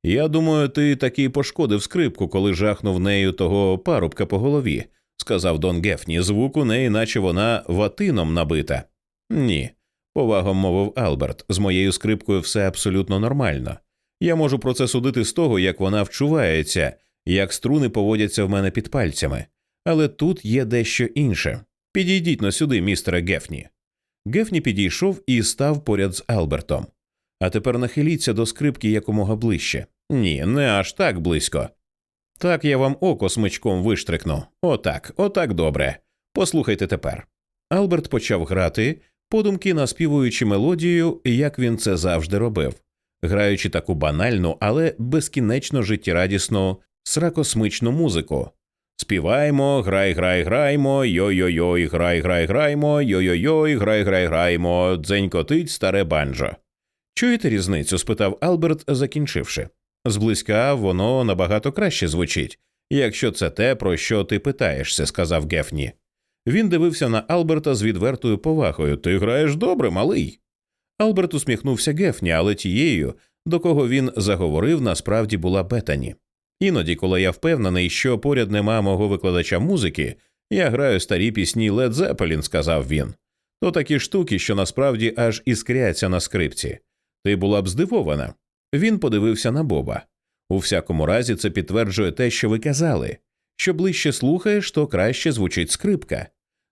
Я думаю, ти таки пошкодив скрипку, коли жахнув нею того парубка по голові, сказав Дон Гефні. Звук у неї, наче вона ватином набита. Ні, повагом мовив Алберт. З моєю скрипкою все абсолютно нормально. Я можу про це судити з того, як вона вчувається, як струни поводяться в мене під пальцями. Але тут є дещо інше. Підійдіть на сюди, містере Гефні. Гефні підійшов і став поряд з Албертом. А тепер нахиліться до скрипки якомога ближче. Ні, не аж так близько. Так я вам око смичком виштрикну. Отак, отак добре. Послухайте тепер. Алберт почав грати, подумки наспівуючи мелодію, як він це завжди робив, граючи таку банальну, але безкінечно життєрадісну сракосмичну музику. Співаємо, грай, грай, граймо, йой-йой-йой, грай, грай, граймо, йой-йой-йой, грай, грай, граймо, дзенькотить старе банджо. Чуєте різницю? спитав Алберт, закінчивши. Зблизька воно набагато краще звучить, якщо це те, про що ти питаєшся, сказав Гефні. Він дивився на Алберта з відвертою повагою. Ти граєш добре, малий. Алберт усміхнувся Гефні, але тією, до кого він заговорив, насправді була Бетані. Іноді, коли я впевнений, що поряд нема мого викладача музики, я граю старі пісні Led Zeppelin», – сказав він. То такі штуки, що насправді аж іскряться на скрипці. Ти була б здивована. Він подивився на Боба. У всякому разі, це підтверджує те, що ви казали. Що ближче слухаєш, то краще звучить скрипка.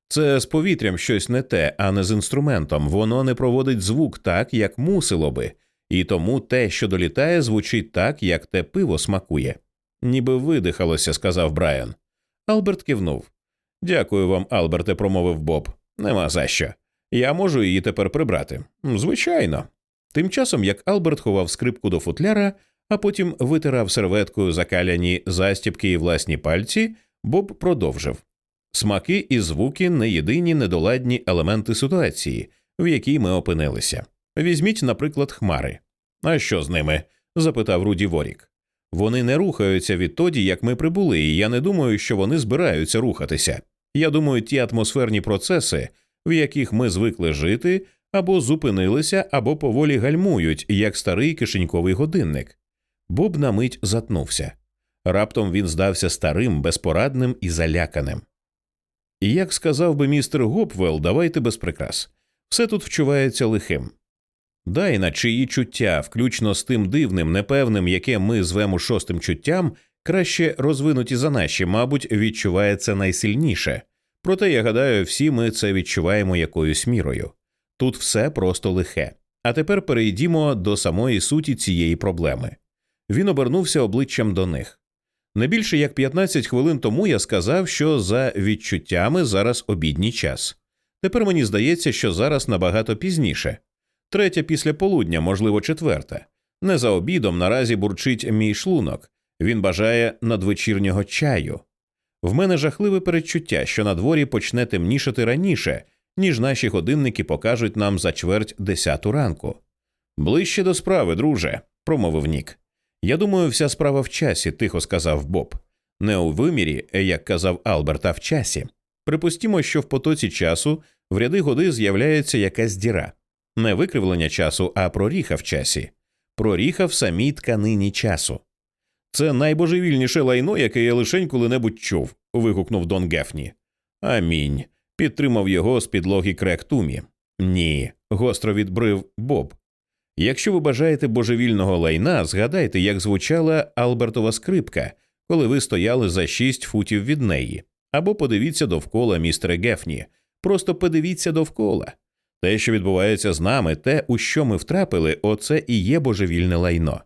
Це з повітрям щось не те, а не з інструментом. Воно не проводить звук так, як мусило би, і тому те, що долітає, звучить так, як те пиво смакує. Ніби видихалося, сказав Брайан. Алберт кивнув. Дякую вам, Алберте, промовив Боб. Нема за що. Я можу її тепер прибрати. Звичайно. Тим часом як Алберт ховав скрипку до футляра, а потім витирав серветкою закаляні застібки і власні пальці, Боб продовжив смаки і звуки не єдині недоладні елементи ситуації, в якій ми опинилися. Візьміть, наприклад, хмари. А що з ними? запитав Руді Ворік. Вони не рухаються відтоді, як ми прибули, і я не думаю, що вони збираються рухатися. Я думаю, ті атмосферні процеси, в яких ми звикли жити, або зупинилися, або поволі гальмують, як старий кишеньковий годинник. Боб на мить затнувся. Раптом він здався старим, безпорадним і заляканим. І як сказав би містер Гопвелл, давайте без прикрас. Все тут вчувається лихим. Дай на чиї чуття, включно з тим дивним, непевним, яке ми звемо шостим чуттям, краще розвинуті за наші, мабуть, відчувається найсильніше. Проте, я гадаю, всі ми це відчуваємо якоюсь мірою. Тут все просто лихе. А тепер перейдімо до самої суті цієї проблеми. Він обернувся обличчям до них. Не більше як 15 хвилин тому я сказав, що за відчуттями зараз обідній час. Тепер мені здається, що зараз набагато пізніше. Третя після полудня, можливо, четверта. Не за обідом наразі бурчить мій шлунок. Він бажає надвечірнього чаю. В мене жахливе передчуття, що на дворі почне темнішати раніше, ніж наші годинники покажуть нам за чверть десяту ранку. Ближче до справи, друже, промовив Нік. Я думаю, вся справа в часі, тихо сказав Боб. Не у вимірі, як казав Алберт, а в часі. Припустімо, що в потоці часу в ряди годи з'являється якась діра, не викривлення часу, а проріха в часі, проріха в самій тканині часу. Це найбожевільніше лайно, яке я лишень коли-небудь чув. вигукнув Дон Гефні. Амінь. Підтримав його з підлоги Крек Тумі. Ні, гостро відбрив Боб. Якщо ви бажаєте божевільного лайна, згадайте, як звучала Албертова скрипка, коли ви стояли за шість футів від неї. Або подивіться довкола, містере Гефні. Просто подивіться довкола. Те, що відбувається з нами, те, у що ми втрапили, оце і є божевільне лайно.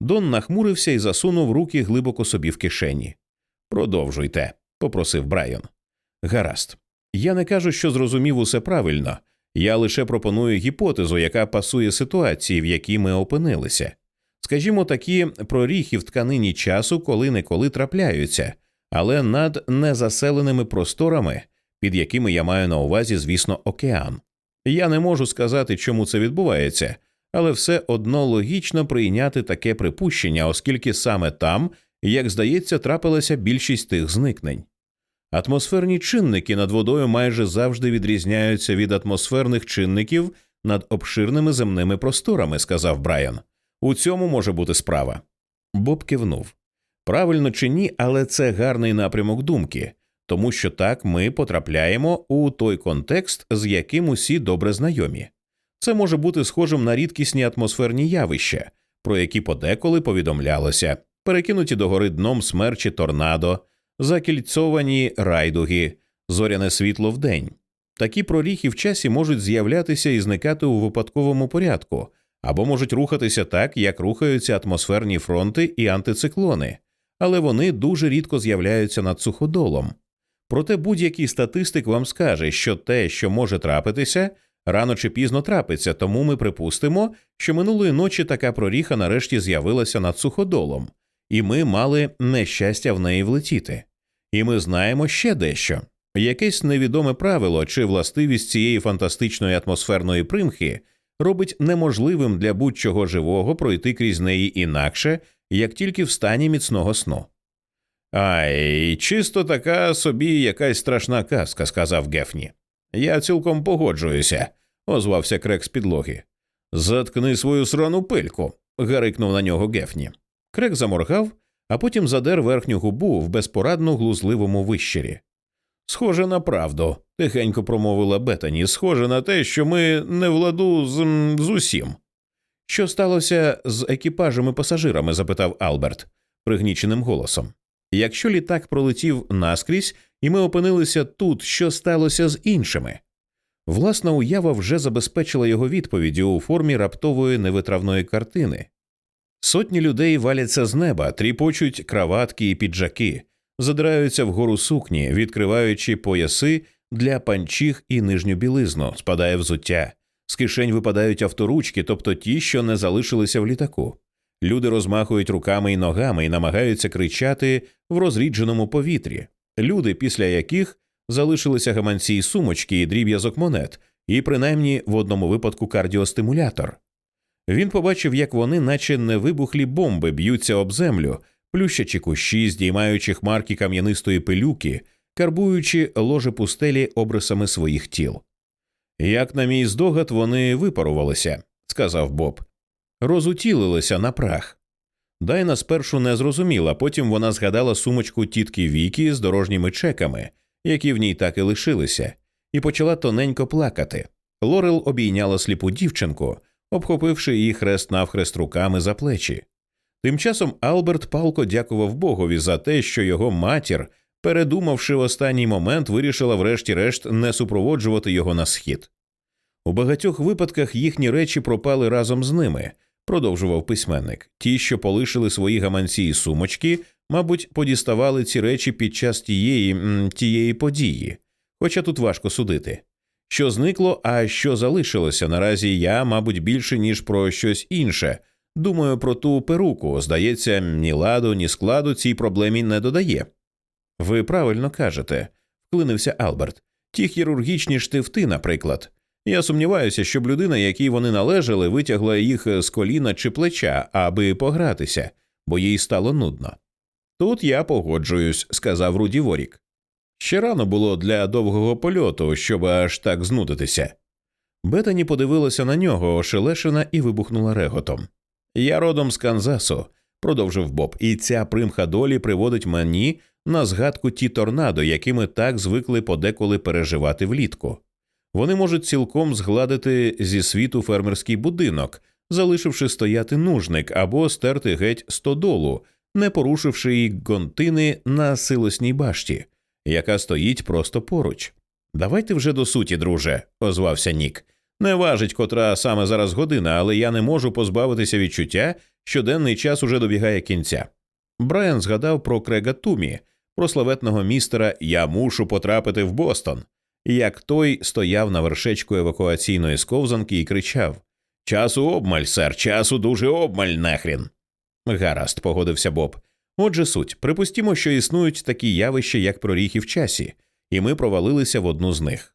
Дон нахмурився і засунув руки глибоко собі в кишені. Продовжуйте, попросив Брайан. Гаразд. Я не кажу, що зрозумів усе правильно, я лише пропоную гіпотезу, яка пасує ситуації, в якій ми опинилися. Скажімо, такі проріхи в тканині часу коли-неколи трапляються, але над незаселеними просторами, під якими я маю на увазі, звісно, океан. Я не можу сказати, чому це відбувається, але все одно логічно прийняти таке припущення, оскільки саме там Як здається, трапилася більшість тих зникнень. Атмосферні чинники над водою майже завжди відрізняються від атмосферних чинників над обширними земними просторами, сказав Брайан. У цьому може бути справа. Боб кивнув. Правильно чи ні, але це гарний напрямок думки, тому що так ми потрапляємо у той контекст, з яким усі добре знайомі. Це може бути схожим на рідкісні атмосферні явища, про які подеколи повідомлялося, перекинуті догори дном смерчі торнадо, закільцовані райдуги, зоряне світло вдень. Такі проріхи в часі можуть з'являтися і зникати у випадковому порядку, або можуть рухатися так, як рухаються атмосферні фронти і антициклони, але вони дуже рідко з'являються над суходолом. Проте будь-який статистик вам скаже, що те, що може трапитися, рано чи пізно трапиться, тому ми припустимо, що минулої ночі така проріха нарешті з'явилася над суходолом, і ми мали нещастя в неї влетіти. І ми знаємо ще дещо якесь невідоме правило чи властивість цієї фантастичної атмосферної примхи робить неможливим для будь-чого живого пройти крізь неї інакше, як тільки в стані міцного сну. Ай, чисто така собі якась страшна казка, сказав Гефні. Я цілком погоджуюся, озвався крек з підлоги. Заткни свою срану пильку. гарикнув на нього Гефні. Крек заморгав, а потім задер верхню губу в безпорадно глузливому вищері. Схоже на правду, тихенько промовила Бетані, схоже на те, що ми не в ладу з, з усім. Що сталося з екіпажем і пасажирами? запитав Алберт пригніченим голосом. Якщо літак пролетів наскрізь, і ми опинилися тут, що сталося з іншими? Власна уява вже забезпечила його відповіді у формі раптової невитравної картини. Сотні людей валяться з неба, тріпочуть краватки і піджаки, задираються вгору сукні, відкриваючи пояси для панчіх і нижню білизну, спадає взуття, з кишень випадають авторучки, тобто ті, що не залишилися в літаку. Люди розмахують руками і ногами і намагаються кричати в розрідженому повітрі. Люди, після яких залишилися гаманці й сумочки і дріб'язок монет, і принаймні в одному випадку кардіостимулятор. Він побачив, як вони, наче невибухлі бомби, б'ються об землю, плющачи кущі, здіймаючи хмарки кам'янистої пилюки, карбуючи ложе пустелі обрисами своїх тіл. Як, на мій здогад, вони випарувалися, сказав Боб, розутілилися на прах. Дайна спершу не зрозуміла, потім вона згадала сумочку тітки Вікі з дорожніми чеками, які в ній так і лишилися, і почала тоненько плакати. Лорел обійняла сліпу дівчинку, обхопивши її хрест навхрест руками за плечі. Тим часом Алберт палко дякував Богові за те, що його матір, передумавши в останній момент, вирішила врешті-решт не супроводжувати його на схід. У багатьох випадках їхні речі пропали разом з ними, продовжував письменник. Ті, що полишили свої гаманці і сумочки, мабуть, подіставали ці речі під час тієї тієї події, хоча тут важко судити. Що зникло, а що залишилося наразі я, мабуть, більше, ніж про щось інше. Думаю про ту перуку. Здається, ні ладу, ні складу цій проблемі не додає. Ви правильно кажете, вклинився Алберт. Ті хірургічні штифти, наприклад. Я сумніваюся, щоб людина, якій вони належали, витягла їх з коліна чи плеча, аби погратися, бо їй стало нудно. Тут я погоджуюсь, сказав Руді Ворік. Ще рано було для довгого польоту, щоб аж так знудитися. Бетані подивилася на нього, ошелешена і вибухнула реготом. Я родом з Канзасу, продовжив Боб, і ця примха долі приводить мені на згадку ті торнадо, які ми так звикли подеколи переживати влітку. Вони можуть цілком згладити зі світу фермерський будинок, залишивши стояти нужник або стерти геть стодолу, не порушивши її гонтини на силосній башті, яка стоїть просто поруч. Давайте вже до суті, друже, озвався Нік. Не важить котра саме зараз година, але я не можу позбавитися відчуття, що денний час уже добігає кінця. Брайан згадав про Крега Тумі, про славетного містера Я мушу потрапити в Бостон, як той стояв на вершечку евакуаційної сковзанки і кричав Часу обмаль, сер, часу дуже обмаль, нехрін. Гаразд, погодився Боб. Отже, суть припустімо, що існують такі явища, як проріхи в часі, і ми провалилися в одну з них.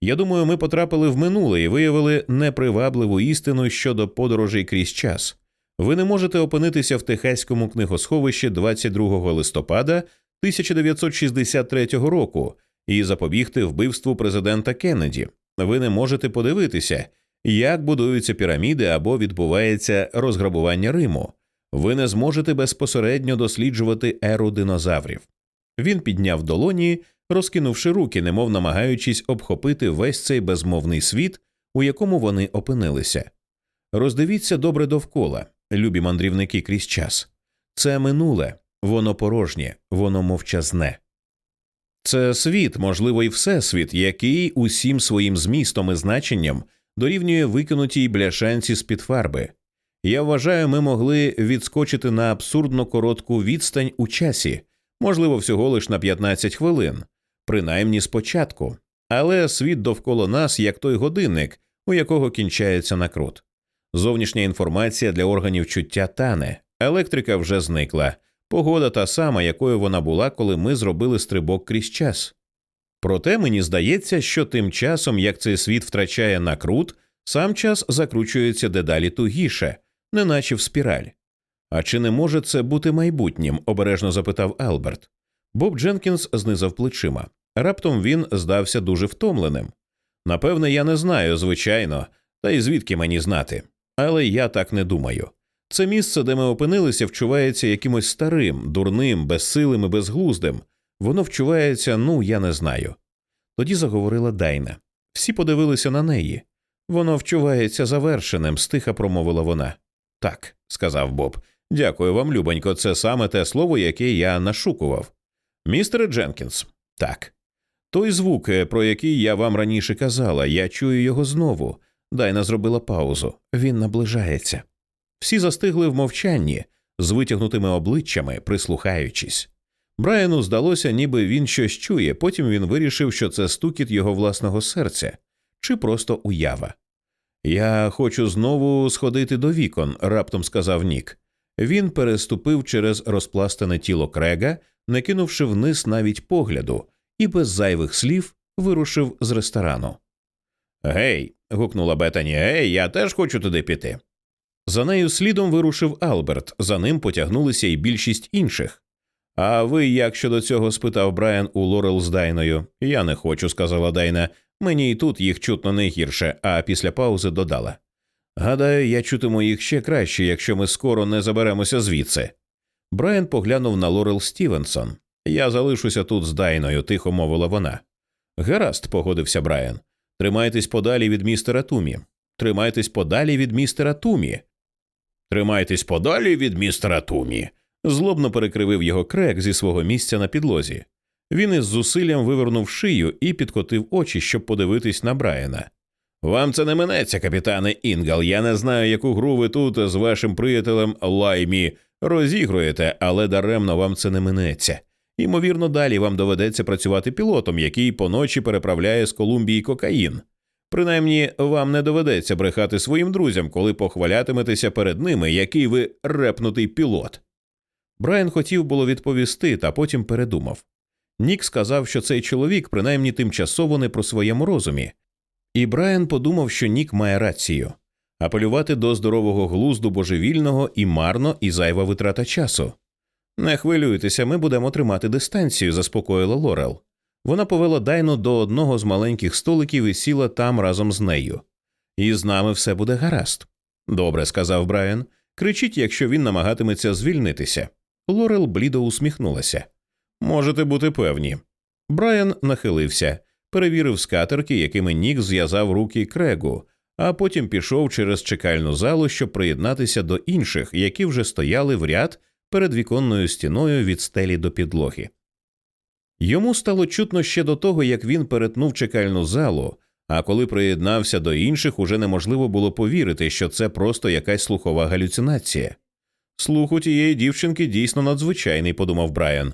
Я думаю, ми потрапили в минуле і виявили непривабливу істину щодо подорожей крізь час. Ви не можете опинитися в Техаському книгосховищі 22 листопада 1963 року і запобігти вбивству президента Кеннеді. Ви не можете подивитися, як будуються піраміди або відбувається розграбування Риму. Ви не зможете безпосередньо досліджувати еру динозаврів. Він підняв долоні, розкинувши руки, немов намагаючись обхопити весь цей безмовний світ, у якому вони опинилися. Роздивіться добре довкола, любі мандрівники крізь час. Це минуле, воно порожнє, воно мовчазне. Це світ, можливо, і всесвіт, який усім своїм змістом і значенням дорівнює викинутій бляшанці з під фарби. Я вважаю, ми могли відскочити на абсурдно коротку відстань у часі, можливо, всього лиш на 15 хвилин, принаймні спочатку, але світ довкола нас як той годинник, у якого кінчається накрут. Зовнішня інформація для органів чуття тане, електрика вже зникла, погода та сама, якою вона була, коли ми зробили стрибок крізь час. Проте мені здається, що тим часом, як цей світ втрачає накрут, сам час закручується дедалі тугіше, неначе в спіраль. А чи не може це бути майбутнім? обережно запитав Алберт. Боб Дженкінс знизав плечима. Раптом він здався дуже втомленим. Напевне, я не знаю, звичайно, та й звідки мені знати. Але я так не думаю. Це місце, де ми опинилися, вчувається якимось старим, дурним, безсилим і безглуздим. Воно вчувається, ну я не знаю. Тоді заговорила Дайна. Всі подивилися на неї. Воно вчувається завершеним, стиха промовила вона. Так, сказав Боб. Дякую вам, любонько, це саме те слово, яке я нашукував. Містере Дженкінс, так. Той звук, е, про який я вам раніше казала, я чую його знову. Дайна зробила паузу. Він наближається. Всі застигли в мовчанні, з витягнутими обличчями, прислухаючись. Брайану здалося, ніби він щось чує, потім він вирішив, що це стукіт його власного серця чи просто уява. Я хочу знову сходити до вікон, раптом сказав Нік. Він переступив через розпластане тіло крега, не кинувши вниз навіть погляду, і без зайвих слів вирушив з ресторану. Гей. гукнула Бетані, гей, я теж хочу туди піти. За нею слідом вирушив Алберт, за ним потягнулися і більшість інших. А ви як щодо цього? спитав Брайан у Лорел з Дайною. Я не хочу, сказала Дайна. Мені і тут їх чутно не гірше, а після паузи додала. Гадаю, я чутиму їх ще краще, якщо ми скоро не заберемося звідси. Брайан поглянув на Лорел Стівенсон. Я залишуся тут з Дайною, тихо мовила вона. Гаразд, погодився Брайан. Тримайтесь подалі від містера Тумі. Тримайтесь подалі від містера Тумі. Тримайтесь подалі від містера Тумі. Злобно перекривив його крек зі свого місця на підлозі. Він із зусиллям вивернув шию і підкотив очі, щоб подивитись на Брайана. Вам це не минеться, капітане Інгал. Я не знаю, яку гру ви тут з вашим приятелем Лаймі розігруєте, але даремно вам це не минеться. Ймовірно, далі вам доведеться працювати пілотом, який поночі переправляє з Колумбії кокаїн. Принаймні, вам не доведеться брехати своїм друзям, коли похвалятиметеся перед ними, який ви репнутий пілот. Брайан хотів було відповісти, та потім передумав. Нік сказав, що цей чоловік принаймні тимчасово не про своєму розумі, і Брайан подумав, що Нік має рацію апелювати до здорового глузду божевільного і марно, і зайва витрата часу. Не хвилюйтеся, ми будемо тримати дистанцію, заспокоїла Лорел. Вона повела Дайну до одного з маленьких столиків і сіла там разом з нею. І з нами все буде гаразд. Добре, сказав Брайан. Кричіть, якщо він намагатиметься звільнитися. Лорел блідо усміхнулася. Можете бути певні. Брайан нахилився, перевірив скатерки, якими Нік зв'язав руки крегу, а потім пішов через чекальну залу, щоб приєднатися до інших, які вже стояли в ряд перед віконною стіною від стелі до підлоги. Йому стало чутно ще до того, як він перетнув чекальну залу, а коли приєднався до інших, уже неможливо було повірити, що це просто якась слухова галюцинація. Слух у тієї дівчинки дійсно надзвичайний, подумав Брайан.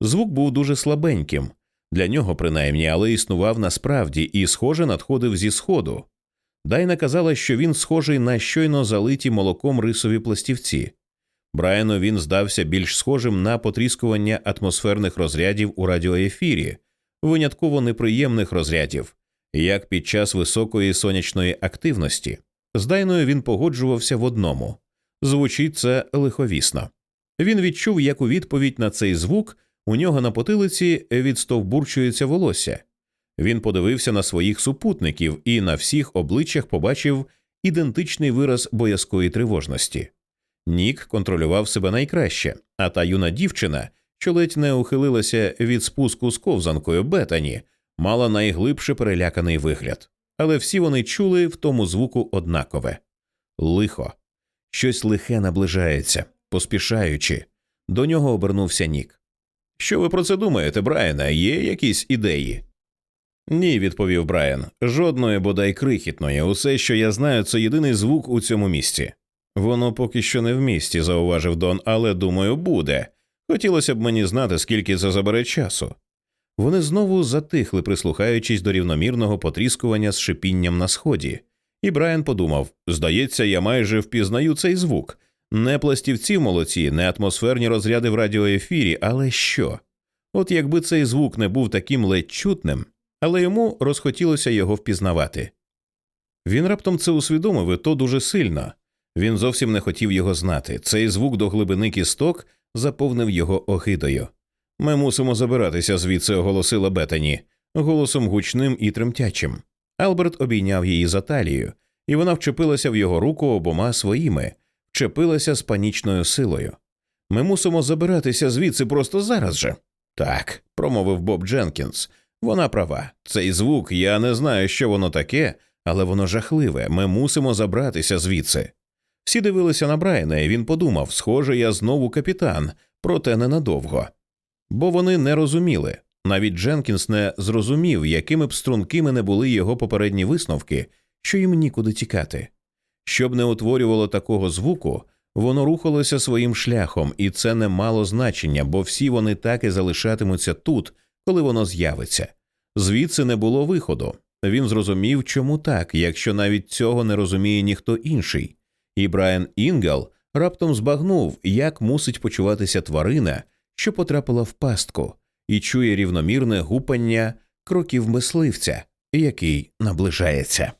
Звук був дуже слабеньким, для нього принаймні, але існував насправді і, схоже, надходив зі сходу. Дайна казала, що він схожий на щойно залиті молоком рисові пластівці. Брайану він здався більш схожим на потріскування атмосферних розрядів у радіоефірі, винятково неприємних розрядів, як під час високої сонячної активності. З Дайною він погоджувався в одному Звучить це лиховісно. Він відчув, як у відповідь на цей звук у нього на потилиці відстовбурчується волосся. Він подивився на своїх супутників і на всіх обличчях побачив ідентичний вираз боязкої тривожності. Нік контролював себе найкраще, а та юна дівчина, що ледь не ухилилася від спуску з ковзанкою Бетані, мала найглибше переляканий вигляд. Але всі вони чули в тому звуку однакове лихо. Щось лихе наближається, поспішаючи. До нього обернувся Нік. Що ви про це думаєте, Брайана? Є якісь ідеї? Ні, відповів Брайан. Жодної бодай крихітної. Усе, що я знаю, це єдиний звук у цьому місці. Воно поки що не в місті, зауважив Дон, але думаю, буде. Хотілося б мені знати, скільки це забере часу. Вони знову затихли, прислухаючись до рівномірного потріскування з шипінням на сході, і Брайан подумав здається, я майже впізнаю цей звук. Не пластівці в не атмосферні розряди в радіоефірі, але що? От якби цей звук не був таким ледь чутним, але йому розхотілося його впізнавати. Він раптом це усвідомив і то дуже сильно. Він зовсім не хотів його знати. Цей звук до глибини кісток заповнив його огидою. Ми мусимо забиратися звідси, оголосила Бетані, голосом гучним і тремтячим. Алберт обійняв її за талію, і вона вчепилася в його руку обома своїми, вчепилася з панічною силою. Ми мусимо забиратися звідси просто зараз же. Так, промовив Боб Дженкінс. Вона права. Цей звук, я не знаю, що воно таке, але воно жахливе. Ми мусимо забратися звідси. Всі дивилися на Брайана, і він подумав схоже, я знову капітан, проте ненадовго. Бо вони не розуміли. Навіть Дженкінс не зрозумів, якими б стрункими не були його попередні висновки, що їм нікуди тікати. Щоб не утворювало такого звуку, воно рухалося своїм шляхом, і це не мало значення, бо всі вони так і залишатимуться тут, коли воно з'явиться. Звідси не було виходу. Він зрозумів, чому так, якщо навіть цього не розуміє ніхто інший. І Брайан Інгел раптом збагнув, як мусить почуватися тварина, що потрапила в пастку, і чує рівномірне гупання кроків мисливця, який наближається.